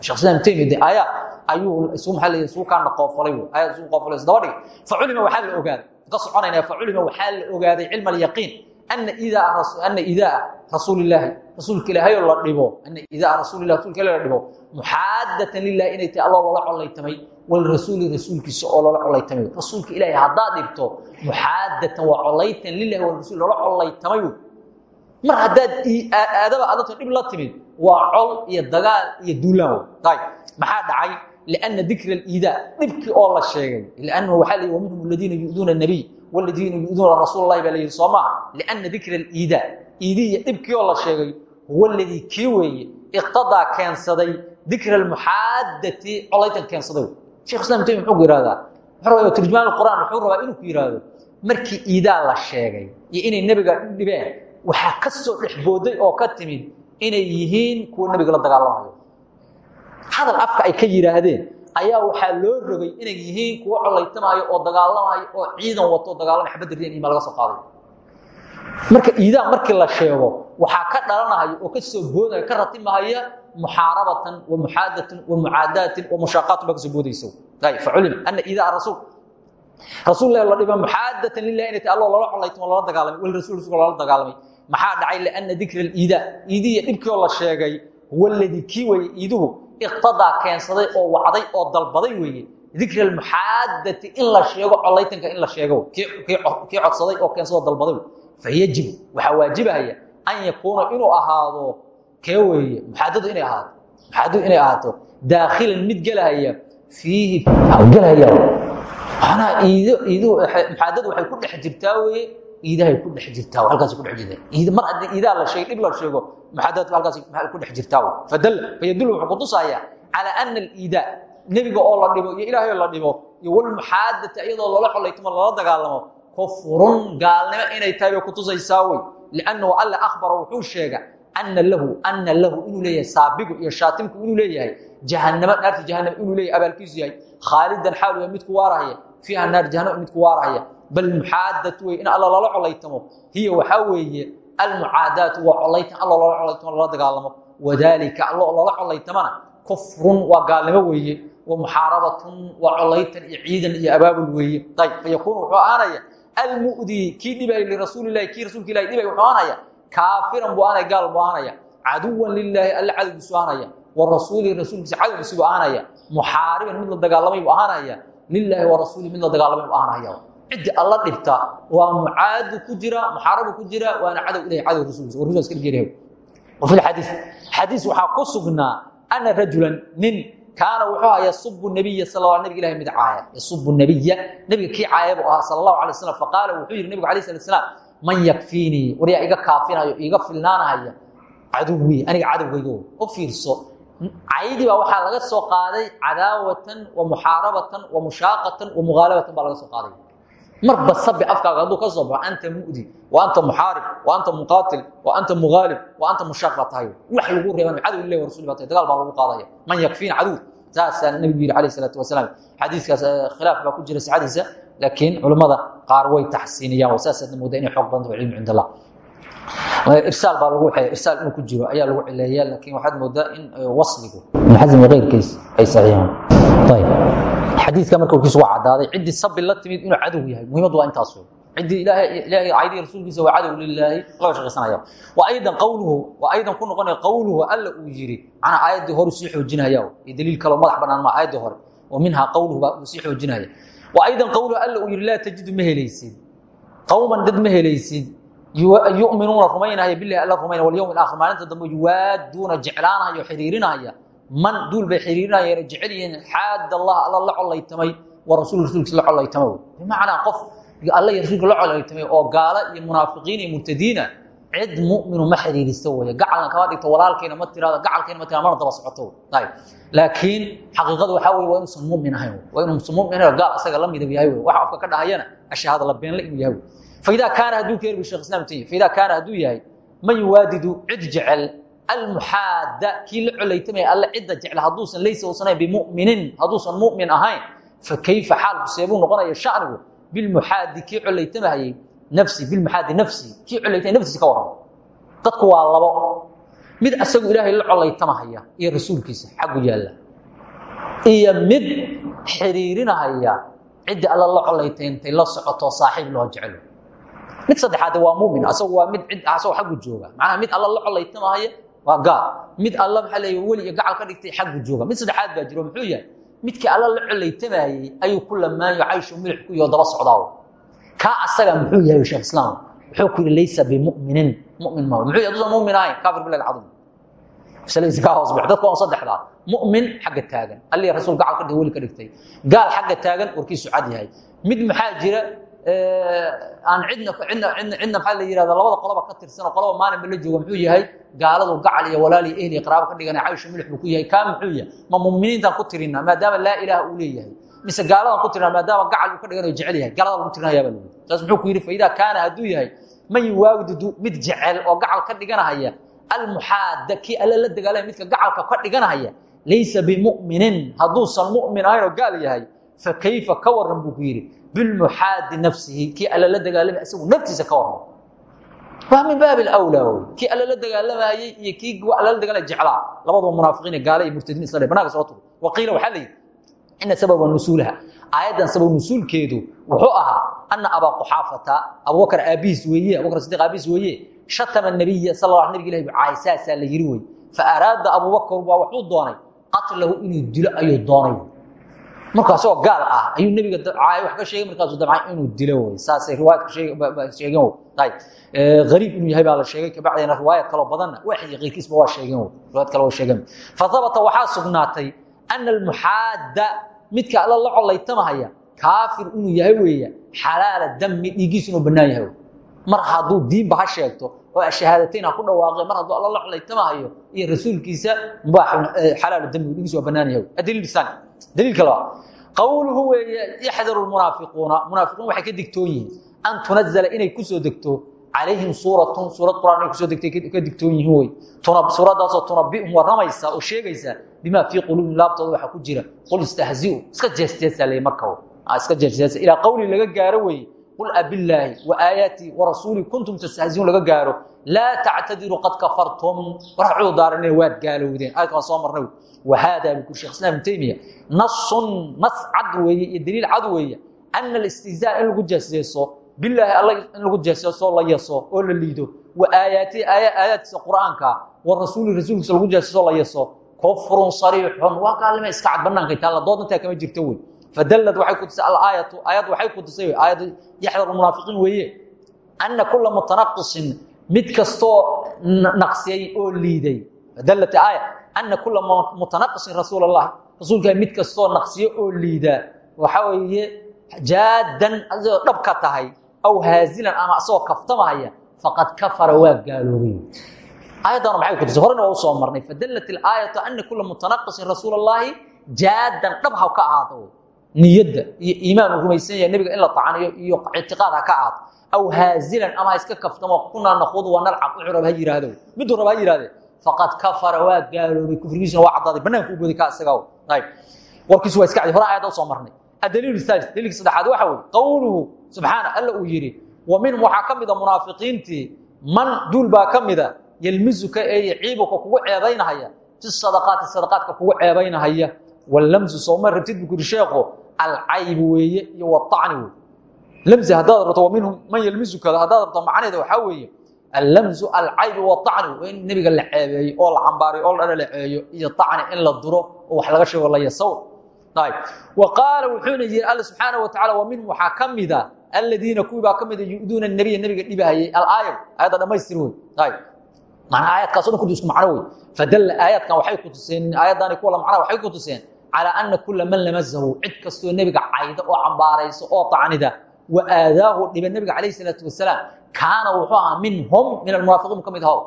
sheekh islam taymiya de aayaad ayuu isu leeyahay isugu kaana qoofalay wey aayaad isugu qoofalay isdaba dhigay faculima waxaa la ogaaday ka soconaynaa faculima waxaa la ogaaday cilma alyaqiin ana idaa rasuulillaahi rasuulka ilaahay oo la dhibo ana idaa rasuulillahi rasuulka ilaahay la dhibo muxaadatan lillahi inay tahay alloo lala walrasuuli rasuulkiisa oo lala collaytamay rasuulka ilaahay haddaad dhibto muxaadatan waa collaytan lillahi walrasuul lala collaytamay wey mar haddaad aadaba adabto dhib la timid waa col iyo dagaal iyo duulaan ayb maxaa dhacay? Lianna dikra aliidaa dhibkii oo la sheegay. Liannahu waxaa la yidhi waminhum aladiina yu'duuna annabiy waladiina yu'duuna rasuul baa la yidhi soo maa lianna dikra aliidaa iidiya dhibkii oo la sheegay huwa aladii kii weeye iqtadaa keensaday dikra almuxaadati colaytan keensaday sheekh islam taymi muxuu ku yihahdaa rabaa turjumaan qur'aan wuxuu rabaa inuu ku markii iidaa la sheegay iyo inay nebiga dhibeen waxaa ka soo dhexbooday oo ka timid inay yihiin kuwa nebiga la dagaalamayo. Hadal afka ay ka yidhaahdeen ayaa waxaa loo rogay inay yihiin kuwa collaytamaayo oo dagaalamayo oo ciidan wato dagaalamay xabadda ridan imaa laga soo qaaday. Marka iidaa markii la sheego waxaa ka dhalanahaya oo ka soo boodaya ka ratimahaya muxaarabatan wa muxaadatan wa mucaadaatin wa mushaaqaatun baa ka soo boodaysa faculima ana iidaa rasuul rasuul la dhiba muxaadatan lilahi inay tahay alloo lala collaytamo lala dagaalamay walrasuul rasuulka lala dagaalamay. Maxaa dhacay? Lianna dikra aliidaa iidiya dhibkii oo la sheegay huwa aladii kii weeye iiduhu iqtadaa keensaday oo wacday oo dalbaday weeye. Dikra almuxaadati in la sheego collaytanka in la sheego kii codsaday oo keensadoo dalbaday. Fayajib waxaa waajibahaya an yakuuna inuu ahaado kee weeye? Muxaadadu inay ahaato? Muxaadadu inay ahaato? Daakhilan mid gelahaya fiihi gelaya manaa iido iido muxaadadu waxay ku dhex jirtaa weye iidahay ku dhex jirtaa halkaas ku dhex jirtaa. Iid mar haddii iidaha la sheegay dhib la sheego muxaadadku halkaas ku dhex jirtaa fadal fayadullu wuxuu ku tusayaa calaa ana aliidaa nebiga oo la dhibo iyo ilaahay la dhibo iyo walmuxaadata iyadoo loola xolaytamo lala dagaalamo kufrun gaalnimo inay tahay bay kutusaysaa wey liannahu alla akhbara wuxuu sheega ana lahu ana lahu inuu leeyahay saabigu iyo shaatimku inuu leeyahay jahanamo naarta jahanamo inuu leeyahay abaalkiisu yahay khaalidan xaalu yahay midku waarahaya fiiha naar jahanamo midku waarahaya bal muxaadatu in alla lala colaytamo hiya waxaa weeye almucaadaatu waa colaytan alla loola colaytamo lala dagaalamo wadaalika allo lala colaytamana kufrun waa gaalnimo weeye wa muxaarabatun waa colaytan iyo ciidan iyo weeye ayb fayakuunu wuxuu ahaanaya almudii kii dhibay lirasuulilahi kii rasuulka ilahi dhibay wuxuu ahaanaya kaafiran buu ahanaya gaal buu ahanaya caduwan lilaahi alla wa rasuulihi rasuulkiisa cadowgiisu buu muxaariban mid la dagaalamay buu lilaahi wa rasuulihi mid la dagaalamay buu ahanaya ciddi dhibta waa mucaadu ku jira muxaarabu ku jira waana cadow ilahi cadow rasuulkiisa. Wa rasuulkiisa geeriyahay wa fi lxadiis xadiis waxaa ku sugnaa ana rajulan nin kaana wuxuu ahaa yasubu nabiya sal nabig ilahi mid caaya. Yasubu nabiya nebiga kii caaya buu ahaa sal allahu alay wuxuu yihi nebigu alayh slat slaam man yakfiinii waryaa iga kaafinayo iga filnaanahaya caduwii aniga cadowgaygo u fiirso. Caydii baa waxaa laga soo qaaday cadaawatan wa muxaarabatan wa mushaaqatan wa mughaalabatan baa laga soo qaaday. Marba sabi afkaaga hadduu ka soo baxo anta mudi wa anta muxaarib wa anta muqaatil wa anta mughaalib wa anta mushaaq wax lagu reeban cadow ilahi wa baa dagaal baa lagu qaadaya. Man yakfiina caduw saasaa nabigu yidhi alayh salaatu wasalaam. Xadiiskaas khilaaf baa ku jira sixadiisa laakiin culammada qaar way taxsiiniyaan oo saasaadna moodaa inay xoog badanta cilmi cind allah irsaal baa lagu irsaal inuu ku jiro ayaa lagu cileeyaa laakiin waxaad moodaa in wasligu ibn xasm keyrkiis ay saxiixaan ayib xadiidka marka warkiisu waa caddaaday ciddii sabi la timid inuu cadow yahay muhiimaddu waa intaas wey ciddii ilaahay caydii rasuulkiisa waa cadow lilaahi laga shaqaysanaya wa aydan qawluhu wa aydan ku noqonaya qawluhu alla uu yidhi macnaa aayaddii hore sii xoojinaya iyo daliil kaloo madax bannaan ma aayaddii hore wa minhaa qawluhu baa uu sii xoojinaya wa aydan qawluhu alla uu yidhi laa tajidu ma helaysid. Qawman dad ma helaysid. Yuminuuna rumaynaya bilahi alla rumaynaya walyowm alaakhir maalinta dambe yuwaaduuna jeclaanaya oo xiriirinaya man duul bay xiriirinayeen jecel yihiin allah alla la colaytamay wa rasul rasuulkiisa la colaytama wey bimacnaa alla iyo la colaytamay oo gaala iyo munaafiqiin iyo murtadiina cid muminu ma xiriirista wey gacalan kama dhigto walaalkayna ma tirado gacalkayna ma tirado daba socoto. Ayb laakiin xaqiiqada waxaa wey waa inuusan mumin ahayn waa inuusan mumin ahayn gaal asaga la midab yahay waxa qofka ka dhahayana ashahaada la beenle inuu yahay faidaa kaana hadduu ka helbu shekh islam tayim kaana hadduu yahay man yuwaadidu cid jecel almuxaadda kii la colaytamaya alle cidda jecel hadduusan laysa uusan ahayn bimuminin hadduusan mumin ahayn fa kayfa xaalku seebuu noqonaya shacnigu bilmuxaadi kii colaytamayay nafsi bilmuxaadi nafsi kii colaytamay naftiisa ka warramo. Dadku waa labo mid asagu ilaahay la colaytanahaya iyo rasuulkiisa xagu yaalla. Iyo mid xiriirinahaya ciddii alla la colaytayntay la socoto saaxiib loo jeclo. Mid saddexaad waa mumin asagu waa mid asagoo aggu jooga. Macnaha mid alla la colaytanahaya waa gaal. Mid alla maxaa leey weli iyo gacal ka dhigtay xaggu jooga. Mid saddexaad baa jiro muxuu yahay? Midkii alla la colaytamayey ayuu ku lamaanyo cayshu milic ku iyo daba socdaaw kaa asaga muxuu yahay sheekh islaam? Wuxuu ku yidhi laysa bimuminin. Mumin ma muxuu aduusan mumin ahayn kaafir billahi alcadiim. Masaladiisa kaa hoos bix dadka waa saddexdaa. Mumin xagga taagan. Allii rasuul gacal ka weli ka dhigtay. Gaal xagga taagan warkiisu cad yahay. Mid maxaa jira aan cidna cidna cidna cidna maxaa la yidhahda labada qoloba ka tirsan oo qoloba maalinba la jooga muxuu yahay gaaladu gacal iyo walaal iyo ehli qaraabo ka dhigana caysho milix buu ku yahay. Kaa muxuu yahay? Ma muminiintaan ku tirinaa maadaama laa ilaaha uu leeyahay. Mise gaaladan ku tirinaa maadaama gacal uu ka dhiganayo jecel yahay gaalada lagu tirinayaa baa lagu taas muxuu ku yidhi faidaa kaana hadduu yahay man yuwaawidu mid jecel oo gacal ka dhiganahaya. Almuxaada kii alla la dagaalaya midka gacalka ka dhiganahaya. Laysa bimuminin. Hadduusan mumin ahayn oo gaal yahay fa kayfa ka waran buu ku yidhi nafsihi. Kii alla la dagaalamay isagu naftiisa ka warramo waa min baabi alawlaa wey. Kii alla la dagaalamayey iyo kii alla la dagaalamay jeclaa. Labaduba munaafiqiin gaale iyo isla banaanka soo tugo waqiila waxaa la yidhi ina sababa nusuulaha aayaddan sabab nusuulkeedu wuxuu ahaa ana abaa quxaafata abubakar aabihiis weeye abubakar sidiq aabihiis weeye shatama nabiya sal la nabig ilahi caay saasaa la fa araada abubakar baa wuxuu doonay qatlahu inuu dilo ayuu doonay. Marka asagoo gaal ah ayuu nebiga caay wax ka sheegay markaasuu damcay inuu dilo wey saasay riwaayadka sheegeen wey ayib gariib inuu yahay baa la sheegay kabacdina riwaayad kaloo badanna waxyi qeyrkiisba waa sheegeen wey riwaayad kale waa sheegeen fahabata waxaa sugnaatay ana almuxaada midka alla la collaytamahaya kaafir inuu yahay weeya xalaala dami dhiiggiisu inuu mar hadduu diinba ha sheegto oo shahaadateyn ha ku dhawaaqe mar hadduu alla la collaytamahayo iyo rasuulkiisa mubaax xalaalu dami dhiiggiisu waa bannaan yahay. Adaliil bisani daliilka labaad qowluhu weeye yaxdaru lmunaafiquuna ka digtoon yihiin. An tunazala inay ku soo degto calayhim suuratun suurad quraan ku soo degtay ka digtoon yihiin wey suuraddaasoo tunabihum warramaysa oo sheegaysa bimaa fii quluubihim laabtooda waxa ku jira qul istahziu iska jeesjeesa ley marka iska jeesjeesa ilaa qowli laga gaaro weeye qul abillaahi wa aayaatii wa rasuulii kuntum tastahziuun laga gaaro laa tactadiruu qad kafartum war ha cudurdaaranina waad gaalowdeen aayadka waan soo marnay wahaadaa bukuri shekh islam ibn taymiya nasun nas cad weeye iyo daliil cad weeye ana alistihzaa in lagu jeesjeeso bilaahi alla in lagu jeesjeeso la yaso oo la liido. Wa aayaati aayaadkiisa qur'aanka wa rasuuli rasuulkiisa lagu jeesjeeso la yaso kufrun sariixun waa gaalnima iska cad banaanka taalla dood intaa kama jirto wey fadallad waxay ku tusay alaayatu aayad waxay ku tusay aayad yaxdar munaafiqiin weeye. Ana kula mutanaqisin mid kastoo naqsiyey oo liiday. Fadallat aaya ana kula mutanaqisin rasuul rasuulka mid kastoo naqsiyo oo liida. Waxa weeye jaadan adigoo dhab ka tahay aw haazilan ama asagoo kaftamahaya faqad kafara waa gaaloobay aayaddan maxay ku tusay horena waa u soo marnay fadallat alaayatu ana kula mutanaqisin rasuul allahi jaadan dhab ha ka ahaado niyadda iyo iimaan uu rumaysan yahay nebiga in la tacaniyo iyo ictiqaad ha ka ahaado aw haazilan ama ha iska kaftamo kunaa nakuud waa nalcab wuxuu raba ha yidhaahdo miduu raba ha yidhahdee faqad kafara waa gaaloobay kufrigiisuna waa caddaaday bannaanka u goday ka isagaa ayb warkiisu waa iska cadi hore aayadda u soo marnay adaliil thalis daliilka saddexaad waxa weye qowluhu subxaana alla uu yidhi wa minhum waxaa ka mida munaafiqiintii man duul baa ka mida yelmizuka ee yaciibuka kugu ceebaynahaya fi sadaqaati sadaqaadka kugu ceebaynahaya wallamsu sooma rabtid bu kuri sheekho alcaybu weeye iyo waacni wey lamsi haddaad rabto minhum man yelmizuka haddaad rabto macnaheeda waxaa weeye allamsu alcaybu waacni waa in nebiga la ceebeeyo oo duro oo wax qaala wuxuuna yidhi alla subxaana wa tacala wa minhum waxaa ka mida aladiina kuwii baa ka mida yu'duuna nabiya nebiga dhibahayay alaaya aayadda dhamaystir wey manaa aayadkaas dhan kulli isku macno wey fadalla aayaadkan waxay ku tuseen aayaddaani kuwa macnaha waxay ku tuseen calaa ana kula man lamasahu cid kastoo nebiga cayda oo cambaaraysa oo tacnida wa aadaahu dhiba nebiga calayhi salaatu wasalaam kaana wuxuu ahaa minhum min almunaafiqiin ka mid ahow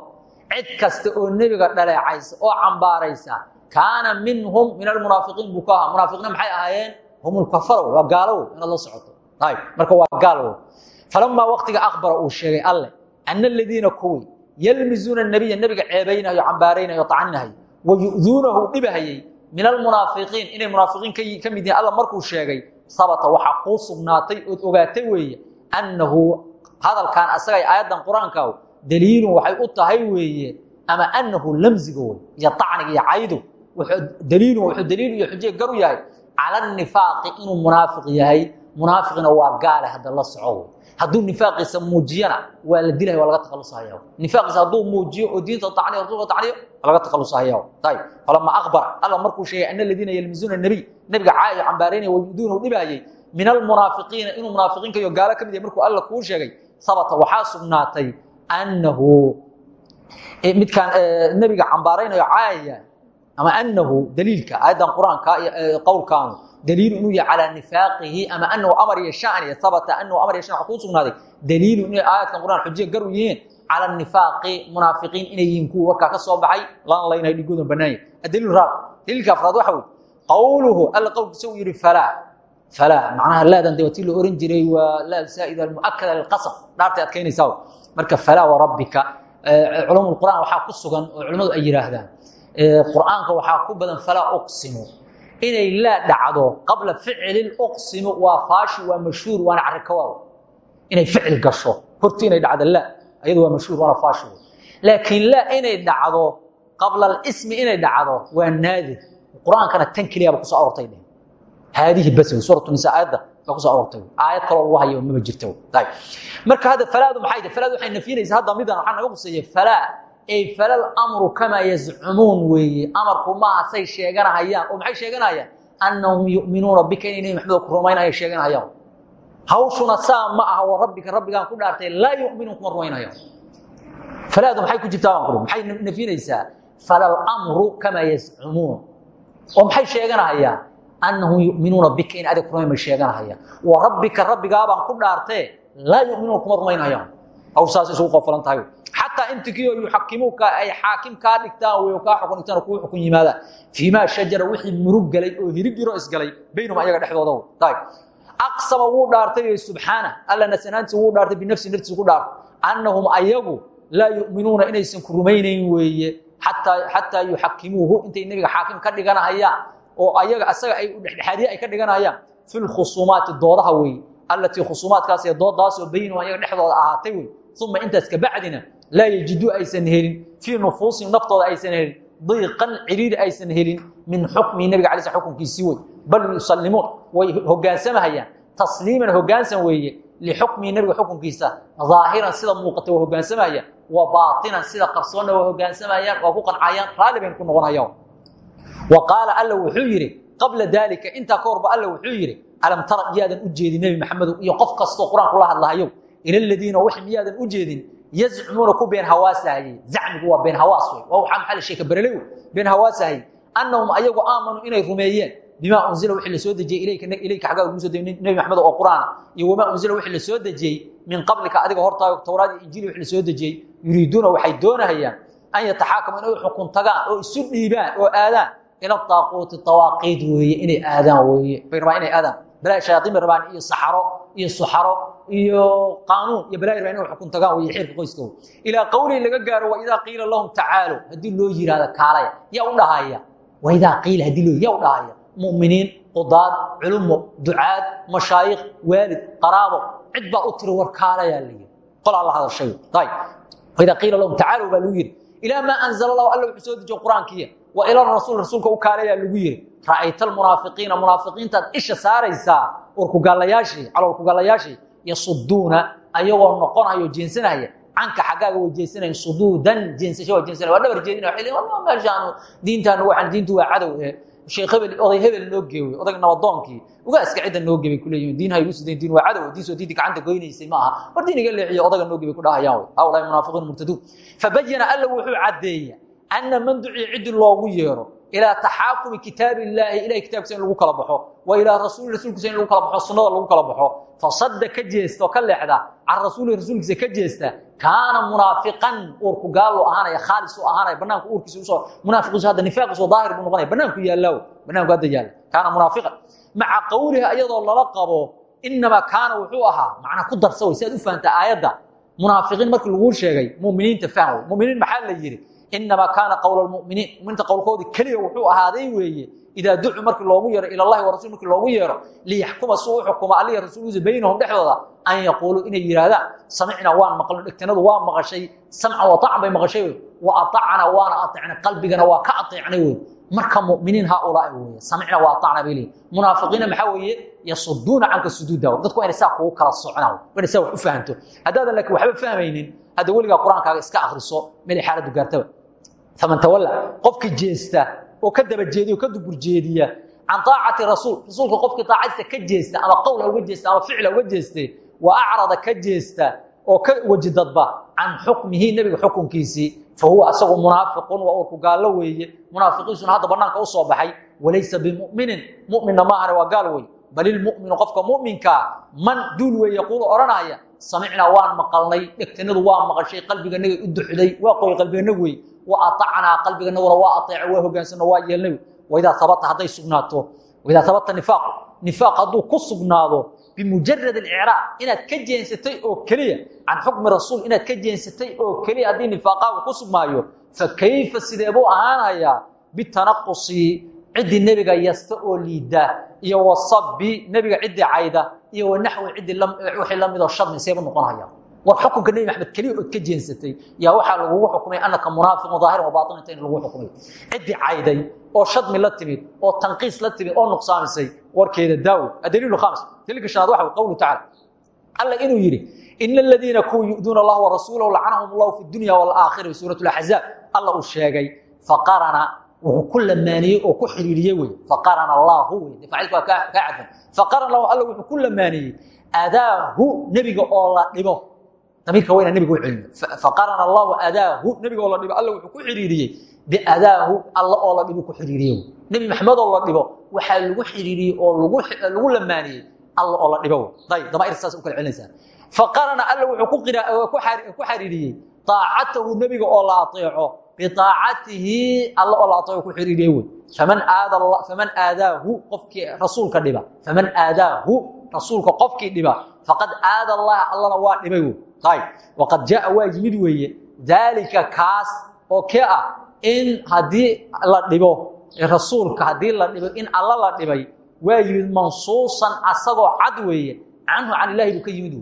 cid kasta oo nebiga dhaleecaysa oo cambaaraysa kaana minhum min almunaafiqiin buu ka ahaa munaafiqiina maxay ahaayeen? Hum lkafara wey waa gaalo wey inaad la socoto. Ayb marka waa gaal wey. Falamaa waqtiga akbara uu sheegay alle ana aladiina kuwii yalmizuuna nabiya nebiga ceebaynayo cambaaraynayo tacninahay wa yu'duunahu dhibahayey min almunaafiqiin inay munaafiqiin ka mid yihiin alla markuu sheegay sabata waxaa kuu sugnaatay ood ogaatay weeye annahu hadalkan asagay aayaddan qur'aanka daliilun waxay u tahay weeye ama anahu lamziga wey iyo acniga iyo caydu daliilun wuxuu daliil iyo xujiya gar u yahay. Cala nifaaqi inuu munaafiq yahay munaafiqina waa gaale hadda la soco. Hadduu nifaaqiisa muujiyana waa la dilaya waa laga takhalusahaya nifaaqiisa hadduu muujiyo oo diinta tacniyo rasuulka tacniyo laga takhalusahaya ayib falama akbara alla markuu sheegay ana aladiina yalmizuuna nabiy nebiga caayo cambaaraynaya wayuduunahu dhibaayay min almunaafiqiina inuu munaafiqiinka iyo gaalo ka mid markuu alla kuu sheegay sabata waxaa sugnaatay annahu midkaan nebiga cambaaraynayo caayaya ama anahu daliilka aayaddan qur'aanka qowlkaanu inuu yahay calaa nifaaqihi ama anahu amar iyo shaniya habata anahu amar iyo shan daliilu inay aayadkan quraan xujiya gar u yihiin cala nifaaqi munaafiqiin inay yihiin kuwa ka soo baxay lan laynayo dhigoodan banaanya adaliil raab daliilka afraad waxa wey qowluhu alla qowlkiisa uu yidhi falaa falaa macnaha laadan de watii la oran jiray waa laa saa'ida almu'akada lilqasam dhaartay adkaynaysaa marka falaa warabbika culum qur'aan waxaa ku sugan oo ay yidhaahdaan qur'aanka waxaa ku badan falaa uqsimu. Inay laa dhacdo qabla ficli uqsimu waa faashi waa mashhuur waana carikawaaw inay ficil gasho horti inay dhacdo la ayadu waa mashhuur waana faashi laakiin laa inay dhacdo qabla alismi inay dhacdo waa naadir. Qur'aankana tan keliyaba ku soo arortay dheh. Haadihi bas suuratu nisa aayadda baa ku soo arortay aayad kaloo lagu hayo mama jirto. Ayib marka hadda falaadu maxay tahay? Falaadu waxay nafyinaysaa. Hadda midan waxaa naga quseeyey falaa ay falal amru kamaa yazcumuun weeye amarku maaha say sheeganahayaan. Oo maxay sheeganahayaan? Annahum yu'minuuna bika inay nebi maxamed ku rumaynaya sheeganahayaan. Hawshuna saa ma aha rabbika ku dhaartay laa yu'minuun kuma rumaynayaan falaadu maxay ku jirtaa baan kuri maxay falal amru kamaa yazcumuun oo maxay sheeganahayaan? Annahum yu'minuuna bika in adig rumayn bay sheeganahayaan. Wa rabbika rabbigaabaan ku dhaartee laa yu'minuuna kuma rumaynayaan hawl saas isugu qofolan tahay xataa intikiyo yuxakimuuka ay xaakim kaa dhigtaan wey kaa xukun dhigtaan kuu xukun yimaadaan fiimaa shajara wixii murug galay oo hirib yaro isgalay baynahum ayaga dhexdooda tay aqsama wuu dhaartay subxaana alla nasanaantii wuu dhaartay binafsi naftiisa ku dhaartay annahum ayagu laa yu'minuuna inaysan ku rumaynayn weeye xataa yuxakimuuhu intay nebiga xaakim ka dhiganahayaan oo ayaga asaga ay dhexdhexaadiye ay ka dhiganahayaan fi lkhusuumaati doodaha weeye allatii khusuumaadkaas ee doodaasoo baynahum ayaga dhexdooda ahaatay wey uma intaas kabacdina laa yejiduu aysan helin fii nufuusihim naftooda aysan helin diiqan ciriiri aysan helin min xukmihi nebiga alay sl xukunkiisii wey bal yusallimuun way hogaansamahayaan tasliiman hogaansan weeye lixukmihi nebiga xukunkiisa aahiran sida muuqata waa hogaansamahayaan wa baatinan sida qarsoonna waa hogaansamayaan waa ku qancayaan raalli baynu ku noqonayaan wa qaala alla wuxuu yidhi qabla daalika intaa ka horba alla wuxuu yidhi alam tara miyaadan u jeedin nebi maxamedow iyo qof kastoo qur'aanku la hadlahayo ila ladiina wax miyaadan u jeedin yazcumuuna ku been hawaasahayey zacmigu waa been hawaas wey waa waxaa maxaa la sheeka bereley wey been hawaasahayey annahum ayagu aamanuu inay rumeeyeen bimaa unzila wixii la soo dejiyey ilayka xaggaa lagu soo dejiyey nebi maxamed oo qur'aana iyo wamaa unzila wixii la soo dejiyey min qablika adiga hortaayo towraad iyo injiil wixii la soo dejiyey yuriiduuna waxay doonahayaan an yataxaakamu inay xukun tagaan oo isu dhiibaan oo aadaan ila daaquuti dawaaqiid weeye inay aadaan weeye bay rabaan inay aadaan bay rabaan iyo saxaro iyo suxaro iyo qaanuun iyo balaa rabaan inay xukun tagaan weeye xeerka qoyskooda ilaa qowlihi laga gaaro wa idaa qiila lahum tacaalow haddii loo yiraahdo kaalaya yaa u dhahaya wa idaa qiila haddii loo yaa u dhahaya muminiin qudaad culumo ducaad mashaayikh waalid qaraabo cid baa u tiri war kaalayaa la qolaa la hadashay ayb waidaa qiila lahum tacaalow baa lagu yidhi. Ilaa maa anzala allahu alla wuxuu soo wa ila rasuul rasuulka u kaalayaa lagu yidhi ra'ayta almunaafiqiina munaafiqiintaad isha saaraysaa warkugaalayaashii caloolkugaalayaashii yasuduuna ayagoo noqonayo jeensanaya canka xaggaaga way jeesanayan suduudan jeensasho waa jeensanaya waa dhabar jeedinaya waxay leeyihiin meeshaanu diintaanu waxaan diintu waa cadow eh. Sheekh hebel oday hebel noo geewey odayga nabadoonkii ugaaska cidda noo gebay ku diin haygu sidayn diin waa cadow diin soo diinti gacanta goynaysay ma war diin leexiyo odayga noo gebay ku dhahayaan wey haulahi munaafiqiin murtaduun fabayana alla wuxuu caddeeya anna man duciya ciddi loogu yeero ilaa taxaakumi kitaabi illaahi ilahay kitaabkiisa in lagu kala baxo wa ilaa rasuuli rasuulkiisa in lagu kala baxo sunnada lagu kala baxo fasadda ka jeesta oo ka leexda can rasuuli rasuulkiisa ka jeesta kaana munaafiqan uurku gaallo ahaanaya khaalis u ahaanaya banaanku uurkiisa u soo munaafiqiisu hadda nifaaqiisu daahir buu noqonaya banaanku yaallaawo banaanku hadda yaalla kaana munaafiqan maca qowlihi ayadoo lala qabo inamaa kaana wuxuu ahaa macnaa ku darsa way si aad u fahamtaa aayadda munaafiqiin markii laguu sheegay muminiinta faham wey muminiin maxaa la yidhi inamaa kaana qowla lmuminiin muminiinta qowlkoodii keliya wuxuu ahaaday weeye idaa ducuu markii loogu yeero ila llahi wa rasul markii loogu yeero liyaxkuma si u xukuma alihi rasuulkiisa baynahum dhexdooda an yaquuluu inay yidhaahdaan samicnaa waan maqlno dhegtanadu waa maqashay samcan wa tacan bay maqashay wey wa aacna waana aeecnay qalbigana waa ka aeecnay wey marka muminiin haaulaai weye samicna wa aacna bay leeyihiin munaafiqiina maxaa weeye yasuduuna canka suduuda dadku waa inay saa kugu kala socnaan waa inay saa wax u fahanto haddaadan laakiin waxba fahmaynin hadda weligaa qur'aankaaga iska akriso meelay xaaladdu gaartaba faman tawalla qofkii jeesta oo ka daba jeediya oo ka dubur jeediya can aacati rasuul rasuulka qofkii aacadiisa ka jeesta ama qowla uga jeesta ama ficla uga jeeste wa acrada ka jeesta oo ka weji dadba can xukmihi nebiga xukunkiisii fa huwa asagu munaafiqun waa urku gaallo weeye. Munaafiqiisuna hadda banaanka u soo baxay walaysa bimuminin muminna maahane waa gaal wey bal ilmuminu qofka muminkaa man duul wey yaquulu odhanaya samicnaa waan maqalnay dhegtanadu waa maqashay qalbiganagay u duxday waa qoy qalbiganag wey wa aacnaa qalbiganaguna waa aeeco waa hogaansano waa yeelnay. Waidaa abata hadday sugnaato waidaa abata nifaaqu nifaaq. Hadduu ku sugnaado bimujarad icraab inaad ka jeensatay oo keliya can xukmi rasuul inaad ka oo keliya haddii nifaaqaagu ku fa kayfa sidee buu ahaanayaa bitanaqusi ciddii nebiga yasta oo liida iyo wasabi nebiga ciddii cayda iyo wanaxwi ciddii wixii la midoo shadmi seebu noqonaya war xukunka nebi maxamed keliya ood ka jeensatay yaa waxaa lagugu xukumay anaka munaafiqun daahiran wa baatinata in lagu xukumay. Ciddii cayday oo shadmi la timid oo tanqiis la timid oo nuqsaamisay warkeeda daawo. Adaliilu khaamis daliilka shanaad waxa qowlu tacaala alla inuu yidhi ina aladiina kuwa yu'duuna allah wa rasuulahu lacanahum allahu fi dunya waalaakhira suurat laxzaab alla uu sheegay faqarana wuxuu ku lamaaniyey oo ku xiriiriyey wey faqarana allahu wey faacilka waa kaa cadfan faqarana lahu alla wuxuu ku lamaaniyey adaahu nebiga oo la dhibo damiirka weyna nebiga u celina faqarana allahu adaahu nebiga oo la dhibo alla wuxuu ku xiriiriyey biadaahu alla oo la dhibo ku xiriiriye nebi maxamed oo la dhibo waxaa lagu xiriiriyey oo lagu lamaaniyey alla oo la dhibo. Ayb damair saas u kala celinaysaa. Faqarana alla wuxuu ku xariiriyey aacatahu nebiga oo la aeeco biaacatihi alla oo la aeeco ku xiriiriye wey faman aadaahu qofkii rasuulka dhiba. Faman aadaahu rasuulka qofkii dhiba. Faqad aada allaha allana waa dhibay ayb waqad jaaa waa yimid weeye daalika kaas oo kee ah in haddii la dhibo rasuulka haddii la dhibo in alla la dhibay waa yimid mansuusan asagoo cad weeye canhu can ilahi buu ka yimid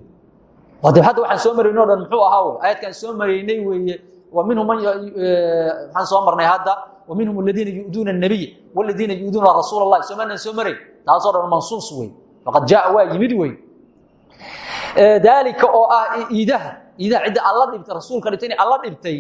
wey de hadda waxaan soo maraynay o dhan muxuu ahaa wey aayadkaan soo maraynay weeye wa minhum man waxaan soo marnay hadda wa minhum aladiina yu'duuna الnabiy waladiina yu'duuna rasuul اllahi soo marnaan soo maray taasoo dhan mansuus wey faqad jaaa waa yimid wey daalika oo ah iidaha. Iidaha cidda alla dhibtay rasuulka dhibtay inay alla dhibtay.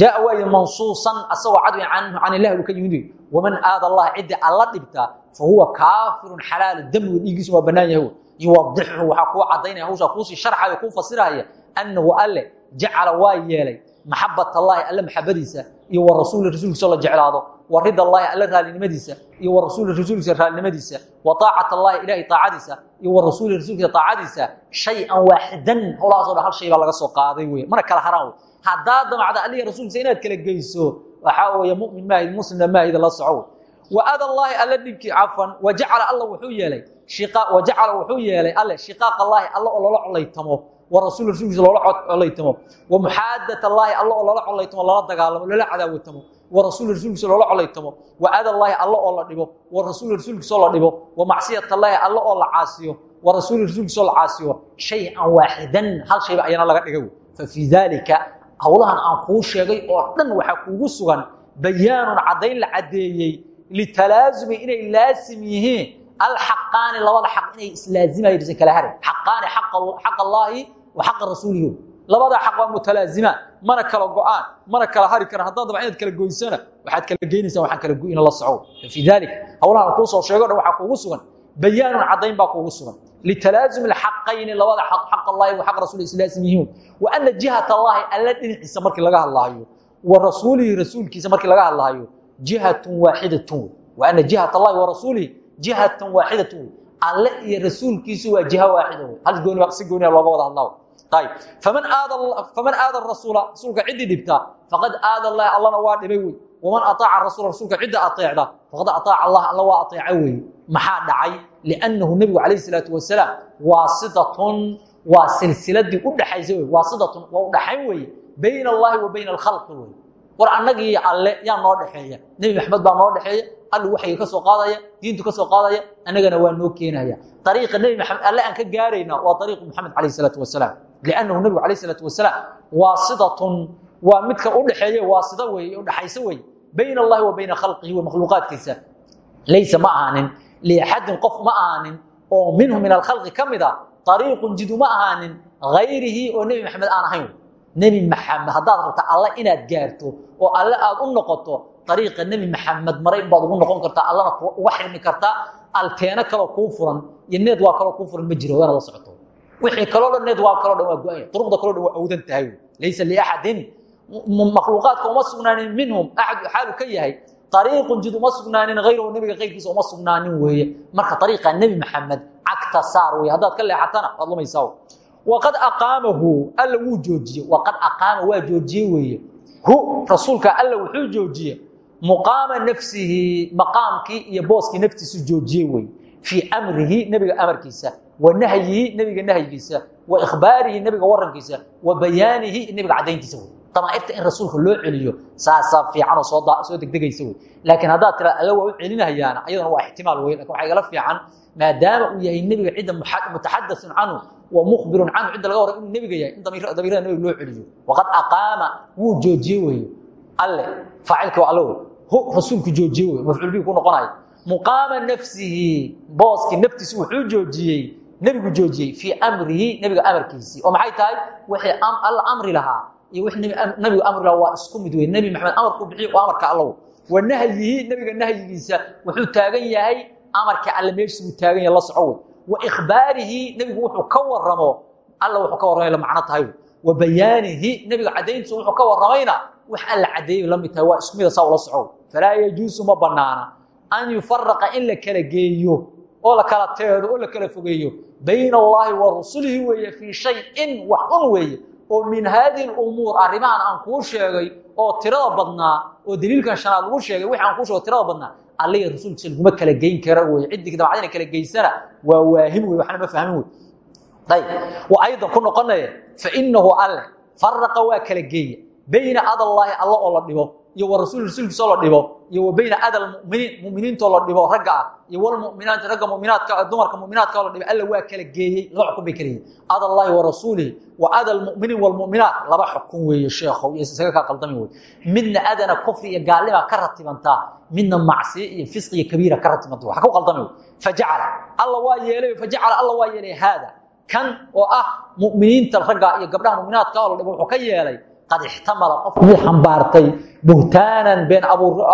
Jaa waaye mansuusan asagoo cad wey canhu can ilahi buu ka yimid. Waman aada allah cidda alla dhibta fa huwa kaafirun xalaal dami wey dhiiggiisu waa bannaan yahay. Yuwadixu waxaa kuu cadaynaya hawshaa kuusii sharxayo kuu fasirahaya annahu alle jacala waa yeelay. Maxabat allaahi alle maxabadiisa iyo wa rasuuli rasuulkiisa la jeclaado wa rida allaahi alle raalinimadiisa iyo wa rasuuli rasuulkiisa raalinimadiisa wa aacat allaahi ilahi aacadiisa iyo wa rasuuli rasuulkiisa aacadiisa shay-an waaxidan howlahaasoo hal shay baa laga soo qaaday wey mana kala haraan wey haddaa damacda alihi rasuulkiisa inaad kala geyso waxaa weeye mumin maahid muslimna maahida la soco wa ada allaahi alle dhibkii cafan wa jacala alla wuxuu yeelay wajacala wuxuu yeelay alle shiqaaq allaahi alla oo loola colaytamo wa rasuul rasuulkiisa loola colaytamo wa muxaadat allaahi alla oo loola colaytamo lala dagaalamo lala cadaawatamo wa rasuul rasuulkiisa loola colaytamo wa aada allaahi alla oo la dhibo. Wa rasuul rasuulkiisa oo la dhibo. Wa macsiyat allaahi alla oo la caasiyo. Wa rasuul rasuulkiisa oo la caasiyo. Shay-an waaxidan hal shayba ayana laga dhigay fa fii daalika howlahan aan kuu sheegay oo dhan waxaa kuugu sugan bayaanun caddayn la caddeeyey litalaasumi inay laasim yihiin alxaqaani labada xaq inay islaazimaysa kala wa xaqa rasuulihi. Labada xaq waa mutalaazimaan mana kala go'aan mana kala hari karaan haddaad daba inaad kala goysana waxaad kala geynaysaa waxaan kala goyna la soco. Fii dalik howlahan kuu soo sheego dhan waxaa kuugu sugan. Bayaanun caddayn baa kuugu sugan. Litalaasumi alxaqayni labada xaq xaq allaahi wa xaq rasuulihi islaazim yihiin. Wa ana jihat allaahi alla dhinaciisa markii laga hadlaayo. Wa rasuulihi rasuulkiisa markii laga hadlaayo. Jihatun waaxidatun. Wa ana jihat allahi wa rasuulihi jihatan waaxidatu alle iyo rasuulkiisu wey faman aada rasuula rasuulka ciddii dhibta faqad aada allahi allana waa dhibay wey waman ataaca rasuula rasuulka cidda ateecda faqad ataaca allah alla waa ateeca wey maxaa dhacay liannahu nebigu calayhi salaatu wasalaam waasidatun waa silsiladii u dhaxaysa wey waasidatun waa u dhaxayn weeye bayna allahi wa bayna alkhalqi wey war annagii alle yaa noo dhexeeya nebi maxamed baa noo dhexeeya allu waxay ka soo qaadaya diintu ka soo qaadaya annagana waa noo keenaya ariiqa nebi maxamed alle aan ka gaarayna waa ariiqu maxamed calayh salaatu wasalaam liannahu nebigu calayh salaatu wasalaam waasidatun waa midka u dhexeeya waasida weeye u dhaxaysa weeye bayna allahi wa bayna khalqihi wa makhluuqaadkiisa laysa ma ahaanin liaxadin qof ma ahaanin oo minhu min alkhalqi ka mid a ariiqun jidu ma ahaanin hayrihi oo nebi maxamed aan ahayn nebi maxamed haddaad rabta alle inaad gaarto oo alle aad u noqoto ariiqa nebi maxamed maray baad ugu noqon kartaa allana uga xirmi kartaa alteeno kaloo kuu furan iyo need waa kaloo kuu furan ma jiro waana la socoto wixii kaloo dhan need waa kaloo dhan waa go-anya duruqda awdan tahay. Laysa liaxadin. Makhluuqaadka uma sugnaanin minhum. Axad xaalu ka yahay. Ariiqun jid uma sugnaanin hayrahu nebiga sugnaanin weeye. Marka ariiqa nebi maxamed cagta saar wey haddaad ka leexatana waad lumaysaa. Waqad aqaamahu alla wuu waqad aqaama waa joojiye weeye. Hu rasuulka alla wuxuu joojiye muqaama nafsihi maqaamkii iyo booskii naftiisu joojiye wey fii amrihi nebiga amarkiisa wa nahyihi nebiga nahyigiisa wa ikhbaarihi nebiga warankiisa wa bayaanihi nebiga caddayntiisa wey damaairta in rasuulka loo celiyo saasaa fiicanoo soo degdegaysa wey laakiin haddaad tira alla waa u celinahayaana ayadana waa ixtimaal wey laakiin waxaa igala fiican maadaama uu yahay nebiga cidda mutaxadasun canhu wa mukhbirun canhu cidda laga hora inuu nebiga yahay in damiirada nebiga loo celiyo waqad aqaama wuu joojiye weeye alle faacilka waa alle wey hu rasuulku joojiye wey mafcuul bihi ku noqonayo muqaama nafsihi booskii naftiisu wuxuu joojiyey nebigu joojiyey fii amrihi nebiga amarkiisii. Oo maxay tahay? Wixii alla amri lahaa. Iyo wix nebigu amri lahaa waa isku mid wey nebi maxamed amarkuu bixiyo waa amarka allow. Wa nahyihi nebiga nahyigiisa wuxuu taagan yahay amarka alle meeshiis buu taagan yahay la soco wa ikhbaarihi nebigu wuxuu ka waramo alla wuxuu ka warramay la macno tahay. Wa bayaanihi nebiga caddayntiisu wuxuu ka warramayna wax alla caddeeyay la mid tahay waa isku mida saa ula socow falaa yajuusu ma bannaana. An yufaraqa in la kala geeyo oo la kala teedo oo la kala fogeeyo bayna allaahi wa rusulihi weeye fii shay-in wax un weeye oo min haadihi lumuur arrimahan aan kuu sheegay oo tirada badnaa oo daliilkan shanaad lagu sheegay wixi aan kuu sheego tirada badnaa alliga rasuulkiisa laguma kala geyn kara weye ciddii dabacdina kala geysana waa waahim wey waxna ma fahmin wey ayb wa aydan ku noqonaya fainahu alle faraqa waa kala geeya. Bayna adallaahi alla oo la dhibo iyo wa rasuul rasuulkiisa oo la dhibo iyo wa bayna ada lmuminiin muminiintoo la dhibo ragga ah iyo walmuminaati ragga muminaadka dumarka muminaadka la dhibo alla waa kala geeyey laba xukun bay kala yihiin ada allaahi wa rasuulihi wa ada lmuminiin walmuminaat laba xukun weeye sheekhow iyo isaga kaa qaldami wey midna adana kufri iyo gaalnima ka ratibantaa midna macsiye iyo fisqi iyo kabiira ka ratibanta waxa ku qaldami wey fajacala alla waa yeelay fajacala alla waa yeelay haada. Kan oo ah muminiinta ragga iyo gabdhaha muminaadka oo la dhibo wuxuu ka yeelay qad ixtamala qofkii xambaartay buhtaanan been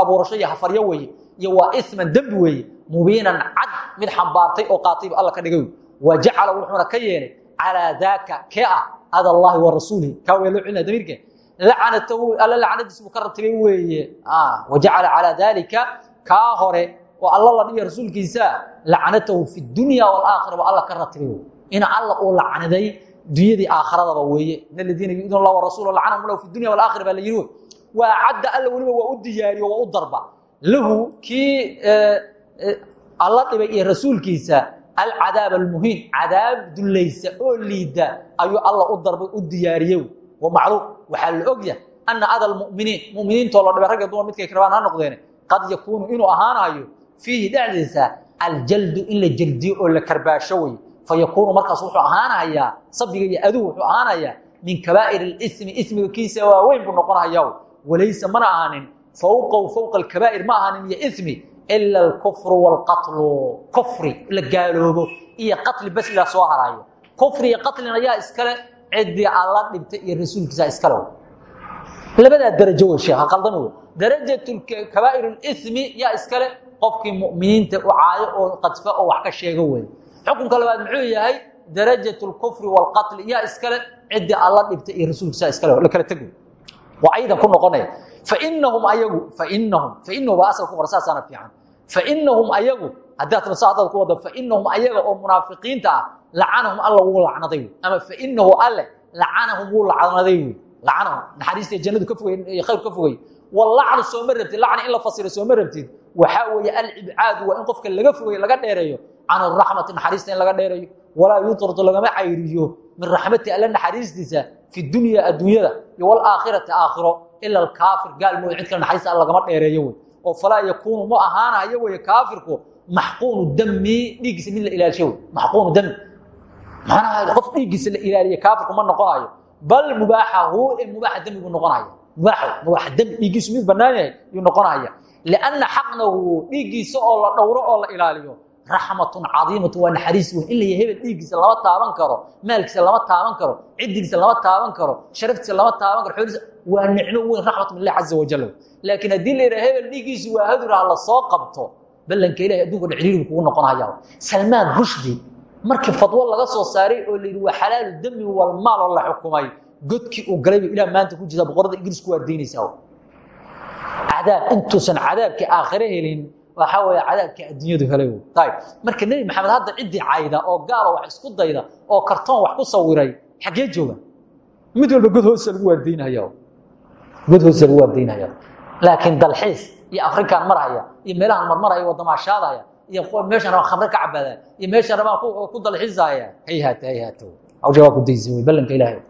abuurasho iyo hafaryo weeye iyo waa isman dembi weeye mubiinan cad mid xambaartay oo qaatayba alla ka dhigay wa jacala wuxuuna ka yeelay calaa daaka kee ah ada allaahi wa rasuulihi. Kaa wee loo celina lacanatahu alla lacanadiis buu ka ratibay weeye. Wa jacala calaa daalika kaa hore oo alla la dhiyo rasuulkiisa. Lacanatahu fi dunya waalaakhira ba alla ka in alla uu lacnaday dunyadii aakhiradaba weeye. In aladiina yu'duna allah warasuula lacanahum lahu fi dunya walaakhira baa la yidhi. Wey waa alla weliba waa u diyaariyo waa u darba. Lahu kii alla dhibay iyo rasuulkiisa alcadaab almuhiin cadaab dullaysa oo liida ayuu alla u darbay u diyaariyey. Wa macluum waxaa la og yahay ana ada almuminiin muminiintoo la dhibay ragga dumar midkay rabaan ha noqdeen qad yakuunu inuu ahaanayo fiihi dhexdiisa aljaldu in la jeldiyo oo la fayakuunu markaas wuxuu ahaanayaa sabiga iyo adugu wuxuu ahaanayaa min kabaa'ir اlismi ismiga kiisa waaweyn buu noqonaya walaysa mana ahaanin fawqahu fowqa alkabaa'ir ma ahaanin iyo ismi ila alkufru wاlqatlu kufri la gaaloobo iyo qatli bas ilaa soo haraayo kufri iyo qatlina yaa iskale ciddii alla dhibtay iyo rasuulkiisa iskale labadaa darajo wey sheekha qaldan wey darajat kabaa'ir اlismi yaa iskale qofkii mu'miniinta u caayo oo qadfa oo wax ka sheego wey xukunka labaad muxuu yahay darajat اlkufri wاlqatli yaa iskale ciddii alla dhibtay iyo rasuulkiisa iskale la kala tego waa aydan ku noqonaya. Fainahum ayagu fainahum fainahu baa asal ku qora saasaana fiican. Fainahum ayagu haddaad rabsa haddaad ku wada fainahum ayaga oo munaafiqiinta ah alla wuu lacnaday ama fainahu alle lacanahum wuu lacnaday lacanahum naxariista jannadu ka fogay khayr ka fogay wallacnu sooma rabtid lacni in la fasiro sooma rabtid. Waxaa weeye alcibcaadu waa in qofka laga fogay laga dheereeyo can araxmati naxariista laga dheereeyo walaa yutradu lagama cayriyo min raxmati alle naxariistiisa fi dunya adduunyada iyo walaakhirati aakhiro. Ila alkaafir gaal mooy cid kale naxariista alle lagama dheereeyo oo falaa yakuunu ma ahaanayo wey kaafirku. Maxquunu dami dhiiggiisa mid la ilaalisho wey maxquunu dami macnaha qof dhiiggiisa la ilaaliya kaafirku ma noqonayo bal mubaaxahu ee mubaaxa dami buu noqonaya mubaaxu mubaaxa dami dhiiggiisu mid bannaan yahay yuu noqonaya lianna xaqnahu dhiiggiisa oo la dhowro oo la ilaaliyo raxmatun cadiimatu waa naxariis weyn. In la hebel dhiiggiisa lama taaban karo maalkiisa lama taaban karo ciddigiisa lama taaban karo sharaftiisa lama taaban karo xooliisa waa nicmo weyn raxmatu min illahi caza wajal laakiin haddii la yidhaha hebel dhiiggiisu waa hadur ah la soo qabto ballanka ilahi adduunka dhexriiri kugu noqonaya salmaan rushdi markii fadwo laga soo saaray oo la yidhi waa xalaalu dami walmaal oo la xukumay. Godkii uu galay ba ilaah maanta ku jirta boqorada ingiriisku waa diinaysaa. Cadaab intuusan cadaabkii aakhire helin waxaa weeye cadaabkii adduunyadu helay ayb marka nebi maxamed hadda ciddii cayda oo gaala wax isku dayda oo kartoon wax ku sawiray xaggee jooga? Mid walba god hoosa lagu waardaynaya god hoosa lagu waardaynaya laakiin dalxiis iyo afrikaan marhaya iyo meelahan marmaraya wadamaashaadaya iyo meeshan rabaan khamre ka cabadaya iyo meeshan rabaan ku dalxiisaya hayhaata hayhaata hawsha waa ku daysa wey ballanka ilaahay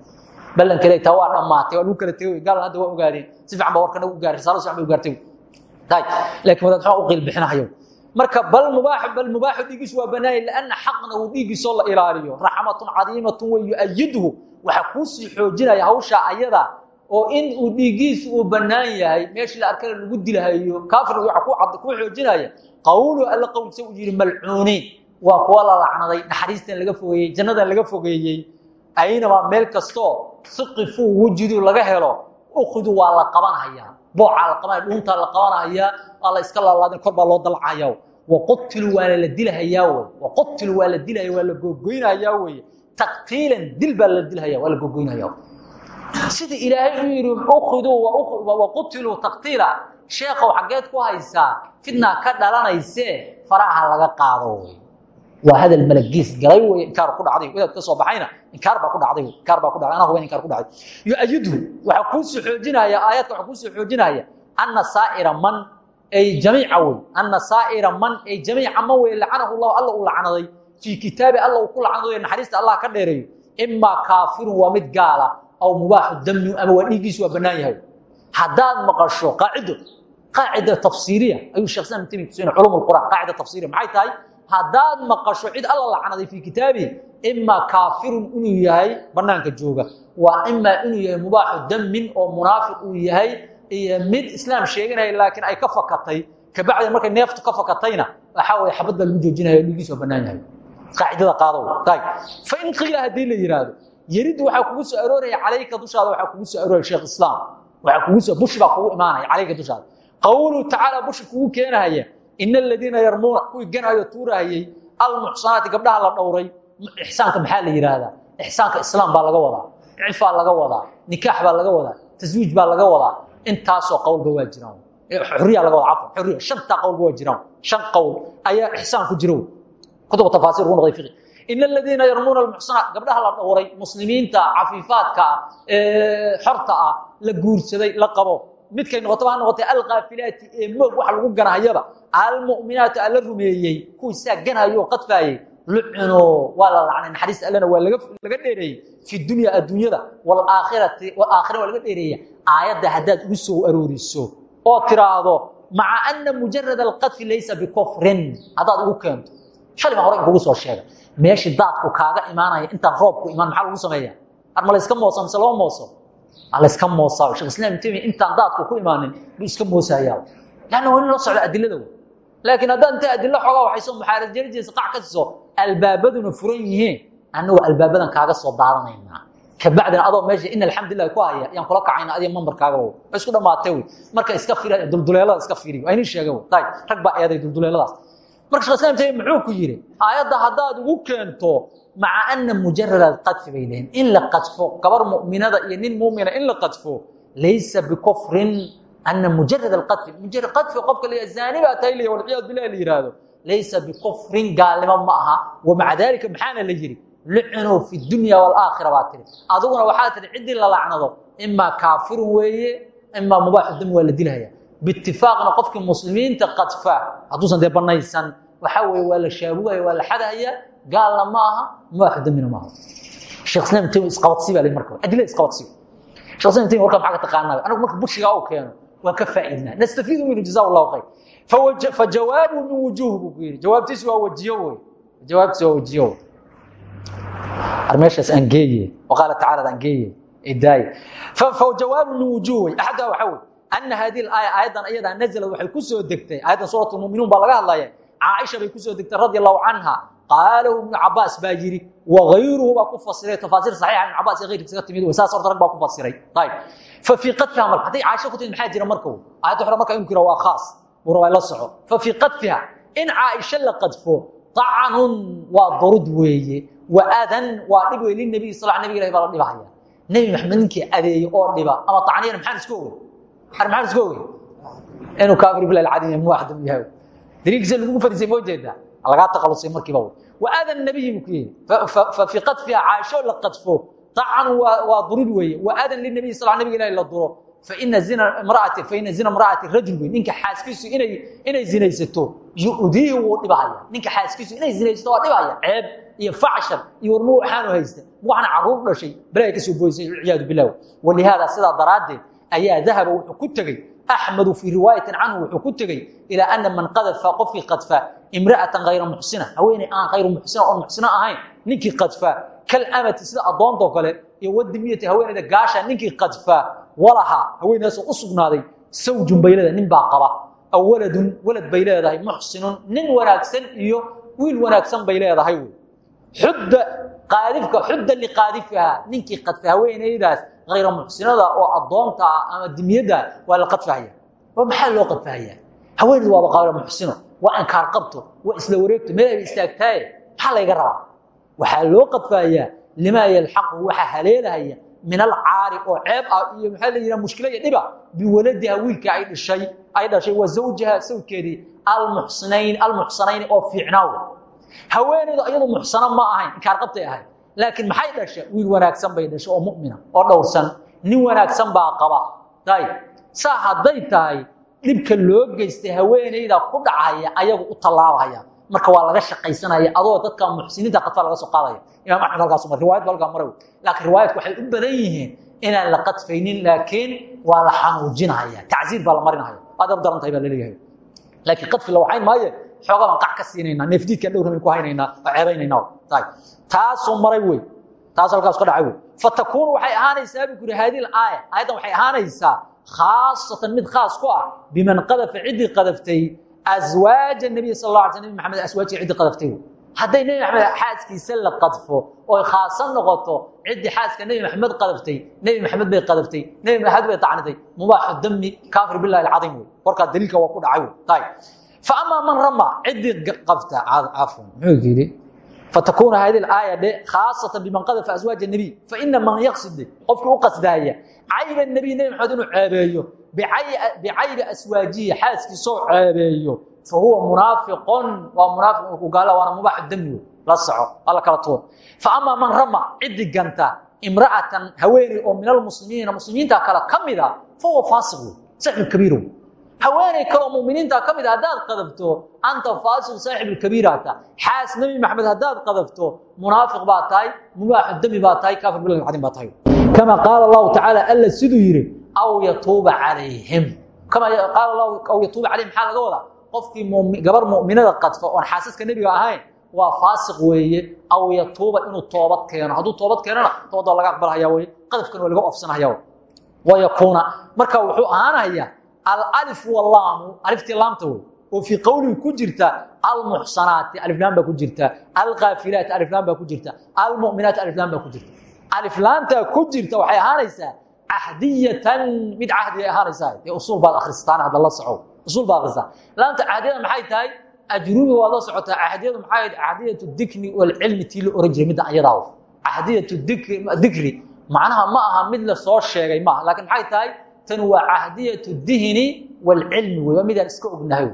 ballanka ilaahay taa waa dhammaatay waa lagu kala tegay gaalan hadda waa ogaadeen si fiican baa warkana u gaaray risaalo si fiican bay u laakiin wadaad xun u qiil bixinahayo marka bal mubaax bal mubaaxu dhiigiisu waa banaayay lianna xaqna uu dhiigiisoo la ilaaliyo. Raxmatun cadiimatun wa yu-ayidhu waxaa kuu sii xoojinaya hawsha ayada oo in uu dhiigiisu uu bannaan yahay meeshii la lagu dilahayo. Ku cad kuu xoojinaya. Qawlu alla qowlsa uu yidhi malcuuniin waa kuwa naxariistan laga fogeeyey jannadan laga fogeeyey. Aynama meel kastoo siqifuu wujudu laga helo ukhdu waa la qabanhayaa boocaa la qabanaya dhuuntaa la qabanhayaa waa la iska laalaadin kor baa loo dalcaya waqutilu waana la dilahayaa wey. Waqutilu waa la dilahaya waa la gogoynayaa taqtiilan dil baa dilhaya waa la gogoynaya ilaahay u yidhi ukhiduu waqutiluu taqtiila. Sheekhow xaggeed ku haysaa fidnaa ka dhalanaysee faraha laga qaado waa hadal malagiis galay wey inkaar ku dhacday. Wadaad ka soo baxayna inkaar baa ku dhacday. Inkaar baa ku dhacday. Anaa hubayn inkaar ku dhacday. Yu'ayidhu waxaa kuu soo xoojinaya aayadka waxaa kuu soo xoojinaya anna saa'ira man ay jamiica wey. Anna saa'ira man ay jamiica man wey lacanahu llahu alla uu lacnaday. Fii kitaabi alla ku lacnaday naxariista allah ka dheereeyo imaa kaafirun waa mid gaala aw mubaaxu damnu ama waa dhiiggiisu waa bannaan maqasho qaacido qaacida tafsiiriya. Ayuu sheekh timi kusin culum alqur'aan qaacida tafsiiriya. Maxay tahay haddaad maqasho cid alla lacnaday fii kitaabihi imaa kaafirun inuu yahay bannaanka jooga. Waa imaa inuu yahay mubaaxu damin oo munaafiq uu yahay iyo mid islaam sheeganaya laakiin ay ka fakatay. Kabacdi markay neeftu ka fakatayna waxaa weye xabad lagu joojinaya dhiigiisu waa bannaan yahay. Qaacidada qaado tay fain qiila haddii la yidhaahdo yeriddu waxaa kugu soo arooraya calayka dushaada waxaa kugu soo arooraya sheekh islaam. Waxaa kugu soo bushi baa kugu imaanaya calayka dushaada. Qawluhu tacaala bushi kugu keenahaya ina aladiina yarmuuna kuwii ganaayo tuurahayey almuxsanaati gabdhaha la dhowray. Ixsaanka maxaa la yidhaahdaa ixsaanka islaam baa laga wadaa. Cifaa laga wadaa. Nikaax baa laga wadaa. Taswiij baa laga wadaa. Intaasoo qowlba waa jiraan. Xuriya laga wadaa. Cafwan xuriya shantaa qowlba waa shan qowl ayaa ixsaan ku jira kutuba tafaasiir ugu noqday fiqi. In aladiina yarmuuna almuxsanaat gabdhaha la dhowray muslimiinta cafiifaadka ah xorta ah la guursaday la qabo midkay noqotaba ha noqotay alkaafilaati ee moog waxa lagu ganahayaba almu'minaati alla rumeeyey kuwii saa ganhayo oo qadfaayey. Lucino waa la lacnay naxariista waa laga dheereeyey fi dunya adduunyada. Walaakhirati aakhira waa laga dheereeya aayadda haddaad ugu soo arooriso oo tiraahdo maca ana mujarad alqadfi laysa bikufrin. Haddaad ugu keento. Shalima hore in kugu soo sheegay. Meeshii daadku kaaga imaanaya intaan roobku imaan maxaa lagu sameeya arma layska moosa mise layska moosaa shekh islam timi intaan daadku ku imaanin iska moosayaa lanna waa in loo socdo adilada laakiin haddaad inta adilo xoogaa waxayso muxaarajaradiisa qac ka siiso albaabaduna furan yihiin. Annagoo albaabadan kaaga soo daadanaynaa kabacdina adoo meesha in alxamdulilah ku haya yaan kula kacayna adiga mambarkaaga isku dhammaatay wey. Marka iska firi dulduleelada iska firi. Waa wey. Tay rag baa eeday dulduleeladaas. Marka shekh islam taymi muxuu ku yidhi aayadda haddaad ugu keento maca ana mujarad alqadfi bay leeyihiin. In la qadfo gabar mu'minada iyo nin mu'mina in la qadfo laysa bikufrin ana mujarad mujarad qadfi. Qofka la zaani baa tahay walciyaad billahi la yidhaahdo. Laysa bikufrin gaalnimo ma aha. Wa maca dalika maxaana la yidhi lucinuu fi dunya walaakhira baa tiri adiguna waxaa tihi ciddii la lacnado imaa kaafirun weeye imaa mubaaxu dami waa la dilhaya biitifaaqna qofkii muslimiinta qadfa hadduusan dee banaysan waxaa weeye waa la shaabugaya waa gaalna ma aha mubaaxu damina maaha. Baa lay marka adila islam taymi warkaa maxaa ka taqaanaa? Anagu marka bushigaa uu keeno waan ka faa'iidnaa. Nastafiidu minhu jazaa allahu khayr fajawaabuhu min wujuuh buu ku yidhi. Jawaabtiisu waa wajiyo wey. Jawaabtiisu waa wajiyo wey. Meeshaas aan geeye qaala tacala aan geeye idaaye fajawaabu min wujuuh wey. Axaddaa waxaa wey ana hadihi aaya aayaddan iyadaa nazalad waxay ku soo degtay. Aayaddan suurat lmuminuun baa laga hadlaya caaisha bay ku soo degtay radi allahu canha qaalahu ibnu cabaas baa yidhi wagayruhu baa ku fasiray tafaasiir ibnu cabaas iyo timid wey saas horta rag baa ku ayib fafii qadfiha marka hadday caaisha ku timid maxaa jira marka aayadda hore marka imkira waa khaas la soco fafii qadfiha in caaisha la qadfo طacnun waa durud weeye waadan waa dhib wey linabiy sal nabig ilahi baa la dhibahaya nebi oo dhiba ama tacniyana maxaan iska ogey maxaan iska ogey inuu kaafir bilah alcadiim ya muwaxdum yahay daliilkiisa lagugu fadhiisay moo jeedaa lagaa taqalusay markiiba wey waadan nabiyi buu ku yihi fafii qadfiha caaisho la qadfo طacnu waa durud weeye. Waadan linabiy sal nabig ilahi la duro. Faina zina imraati rajul wey ninka xaaskiisu inay inay zinaysato yu'diihi wuu dhibahaya ninka xaaskiisu inay zinaysato waa dhibahaya ceeb iyo facshar iyo warma waxaanu haysta waxna carruur dhashay balaa ka soo boysay ciyaadu bilah walihaada sidaa daraaddeed ayaa dahaba wuxuu ku tegey axmedu fii riwaayatin canhu wuxuu ku tegey ilaa ana man qadfa qofkii qadfa imra'atan hayra muxsina haweeney aan hayru muxsina oon muxsino ahayn ninkii qadfa kalamati sida addoontoo kale iyo wadimiyati haweeneyda gaasha ninkii qadfa walaha haweenaasoo u sugnaaday sawjun bay leedahay nin baa qaba aw waladun walad bay leedahay muxsinun nin wanaagsan iyo wiil wanaagsan bay leedahay xudda qaadifka xudda liqaadifihaa ninkii qadfa haweenaydaas hayra muxsinada oo addoonta ah ama dimiyadda waa la qadfahaya oo maxaa loo qadfahaya haweenaydu waaba hayra muxsino waa ankaar qabto waa isla wareegto meel ayba istaagtaaye maxaa layga rabaa waxaa loo qadfahayaa limaa yalxaqu waxa haleelahaya min alcaari oo ceeb ah iyo maxaa la yidhaha mushkilo iyo dhiba biwaladiha wiilka ay dhashay ay dhashay wa zawjaha sawjkeedii almuxsinayn almuxsanayni oo fiicnaaw haweeneydu iyadu muxsano laakiin maxay dhashay? Wiil wanaagsan bay dhashay oo mu'mina oo dhowrsan. Nin wanaagsan baa qaba. Tay saa hadday tahay dhibka loo geystay haweeneyda ku dhacaya ayagu u tallaabaya marka waa laga shaqaysanaya adoo dadka muxsiniinta qadfa laga soo qaadaya. Imaam axmed halkaas mar riwaayad ba halkaa maray laakiin riwaayadku waxay u badan yihiin inaan la qadfaynin laakiin waa la xanuujinaya tacsiir baa la marinaya aad daran baa la leeyahay laakiin qadfi la waxayn maaye xoogaa baan qac ka siinaynaa? Neefdiidkan dhowramayn ku haynaynaa? Oo? Ceebaynaynaa tay taasuu maray wey. Taas halkaas ka dhacay wey. Fatakuunu waxay ahaanaysaa buu kuri haadihi aaya aayaddan waxay ahaanaysaa khaasatan mid khaas ku ah biman qadafa ciddii qadaftay aswaaja nabiy sal la alay sl nabi maxamed aswaajii ciddii qadaftay hadday nebi maxamed xaaskiisa la qadfo oy khaaso noqoto ciddii xaaska nebi maxamed qadaftay nebi maxamed bay qadaftay nebi maxamed bay tacnitay mubaaxu dami kaafir billahi alcadiim wey. Warkaa daliilka waa ku dhacay ama man ramaa cidii abta i fatakun haadi aaya dhe khaaatan biman qadafa aswaaj اnabiy faina man yaqsid qofkii u qasdaaya cayba nabiy nebi maxamed inuu ceebeeyo bicaybi aswaajihi xaaskiisoo ceebeeyo fa huwa munaafiqon waa munaafiq markuu gaala waana mubaaxu damigo la soco alla kala tuur fa amaa man rama cidi ganta imra'atan haweeney oo min almuslimiina muslimiinta kale ka mida fa huwa faasiq wey saxnu kabiir haweeney kaloo muminiinta ka mid a haddaad qadabto anta faasiq saaxib lkabiirata xaas nebi maxamed haddaad qadabto munaafiq baa tahay mubaaxu dami baa tahay kaafir billahi alcadiim baa tahay kama qaala allahu tacaala alla siduu yidhi aw yatuuba calayhim kama qaala allahu aw yatuuba calayhim maxaa laga wadaa qofkii gabar mu'minada qadfa oon xaasaska nebiga ahayn waa faasiq weeye aw yatuuba inuu toobad keeno hadduu toobad keenona toobadoo laga aqbalhayaa weye qadafkan waa laga ofsanhayaa wayakuuna marka wuxuu ahaanayaa alif walaamu aliftii laamta wey. Oo fii qowlihi ku jirta almuxsanaati aliflaan baa ku jirta. Alkaafilaati aliflaan baa ku jirta. Almu'minaati aliflaan baa ku jirta. Aliflaanta ku jirta waxay ahaanaysaa cahdiyatan mid cahdi ay ahaanaysaa. Ee usuul baad akhrisataan hadda la soco. Usuul baad akhrisaa laamta cahdiyada maxay tahay? Ajrubi waad la socotaa cahdiyadu maxay ahayd cahdiyatu dikri walcilmi tii la oran jiray dikri macnaha ma aha mid la soo sheegay maaha laakiin maxay tahay tan waa cahdiyatu dihni walcilmi wey waa midaan iska ognahay.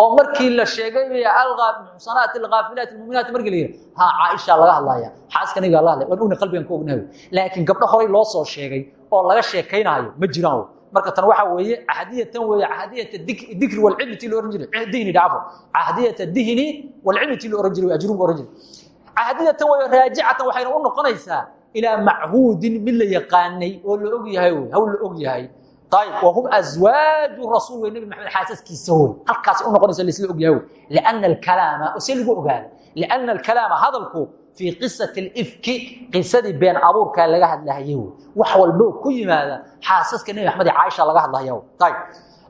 Oo markii la sheegay muxsanaat alghaafilaat almuminaat markii la ha caaisha laga hadlaya xaaska nabiga la hadlaya waan ogna qalbigan ka ognahay. Laakiin gabdho horay loo soo sheegay oo laga sheekaynayo ma jiraan. Marka tan waxa weeye cahdiyatan weeye cahdiyata dikri walcilmi tii la oran jiray dihni dhacfo cahdiyata dihni walcilmi tii la oran jiray ajrub oran weeye raajicatan waxayna u noqonaysaa ilaa machuudin mid la yaqaanay oo la og yahay hawl la og yahay ayb wahum aswaaju rasuul wey nabi maxamed xaasaskiisa wey halkaas u noqonaysa laisla og yahay liana alkalaama oo see lagu ogaada liana alkalaama hadalku fii qisati alifki qisadii been abuurkaa laga hadlahaye wey wax walbo ku yimaada xaasaska nebi maxamed caaisha laga hadlahaya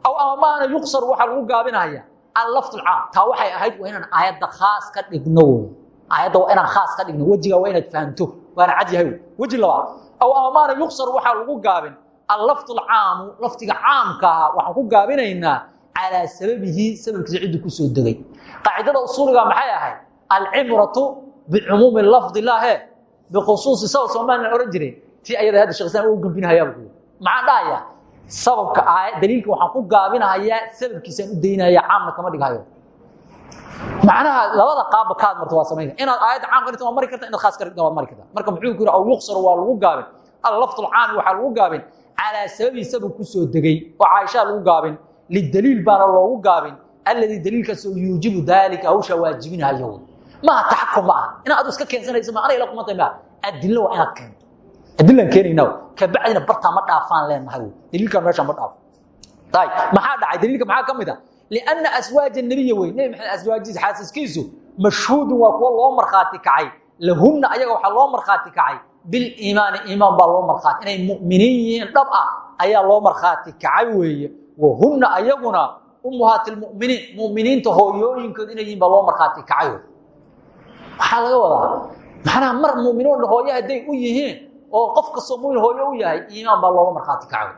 aw ama maana yuqsar waxaa lagu gaabinaya allafd alcaam taa waxay ahayd waa inaan aayadda khaas ka dhigno wey aayadda waa inaan khaas ka dhigno wejiga waa inaad fahanto waana cad yahay weji labaad aw ama maana yuqsar waxaa lagu gaabin allafd alcaamu lafdiga caamka ah waxaan ku gaabinaynaa calaa sababihi sababkiisa ciddu ku soo degay qaacidada usuuliga maxay ahayd alcibratu bicumuumi lafdi lahe bikhusuusi sabab soomalilan ohan jiray tii ayada hadda shekh islam u gambinahayaa bu maxaan dhahayaa sababka aaya daliilka waxaan ku gaabinahayaa sababkiisaan u daynaya caamna kama dhighayo macnaha labada qaabba kaad marto waa samayn inaad aayadda caam ka dhigto waa mari karta inaad khaas ka dhigto waa mari karta marka muxuu ku yidhi aw yuqsar waa lagu gaabin allafd alcaami waxaa lagu gaabin calaa sababii sabab ku soo degay oo caaishaa lagu gaabin lidaliil baana loogu gaabin alladii daliilkaasoo yuujibu daalika hawshaa waajibinayo maaha taxakum ma aha inaad iska keensanayso ma anay la kumantay maa adilo waa inaad keento adilaan keenaynaa kabacdina bartaa ma dhaafaan leenahay daliilkan meesha ma dhaafo ayb maxaa dhacay daliilka maxaa ka mid a lianna aswaaja nabiya wey nebi maxamed aswaajiisa xaasaskiisu mashhuudun waa kuwa loo kacay lahunna ayaga waxaa loo markhaati kacay biliimaani iimaan baa loo markhaati. Inay mu'miniin dhab ah ayaa loo markhaati. Kacay weeye. Wahunna ayaguna ummuhaati lmuminiin muminiinta hooyooyinkood inay yihiin baa loo markhaati. Kacay wey laga wadaa macnaha mar muminoon hooyo hadday u yihiin oo qof kastoo mumin hooyo u yahay iimaan baa looga markhaati. Kacay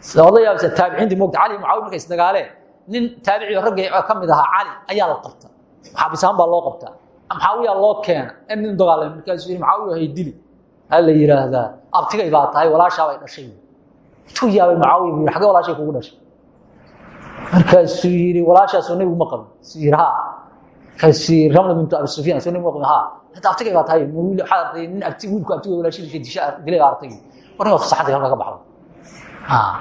sida oda yaabsa taabiciintii moogta cali mucaawi markay isdagaaleen nin taabiciyo raggay ka mid ahaa cali ayaa la qabta maxaabisahaan baa loo qabtaa? Mucaawiyaa loo keena in nin dagaalamay markaasuu yidhi mucaawiya hay dili aa la yidhaahdaa abtigay baa tahay walaashaabay dhashay intuu yaabay mucaawiya bu xagee walaashay kugu dhashay markaasuu yidhi walaashaasoo nebigu ma qabin markaasuu yidhi ramla bintu abi sufyaan soo nebigu ma qabin ha hada abtigay baa tahay artay nin abti wiilku abtiga walaashadiisa disha dilay artay war nin fasaxantay halka ka baxdo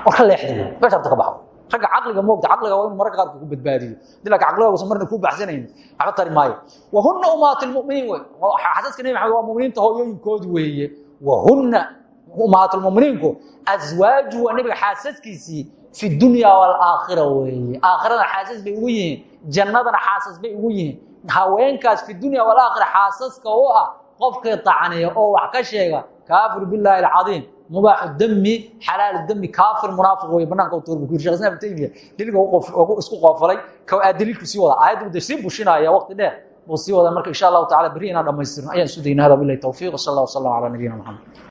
war ka leexday meesha abta ka baxdo ragga caqliga moogta caqliga waa inuu mararka qaarka ku badbaadiyo. Hadii laakiin caqliga uusan marna kuu baxsanayn waxba tari maayo. Wahunna umaat lmuminiin wey xasaska nebi maxamed waa muminiinta hooyooyinkoodi weeye. Wahunna umaat lmuminiinku aswaaju waa nebiga xaasaskiisii fi dunya waalaakhira weeye. Aakhirada xaasas bay ugu yihiin jannadana xaasas bay ugu yihiin. Haweenkaas fi dunya waalaakhira xaasaska u ah qofkay tacneeya oo wax ka sheega kaafir billaahi alcadiim mubaaxu dami xalaal dami kaafir munaafiq wey banaanka u tuurbu kuyiri shekh islam ibn taymiya daliilka ugu isku qoofalay ka aa daliilku sii wada aayaddu de sii bushinaya waqti dheer buu sii wada marka insha allahu tacala berri inaan dhamaystirno ayaan isu daynaa hada billahi tawfiiq sal allah wasalam calaa nabiyina maxamed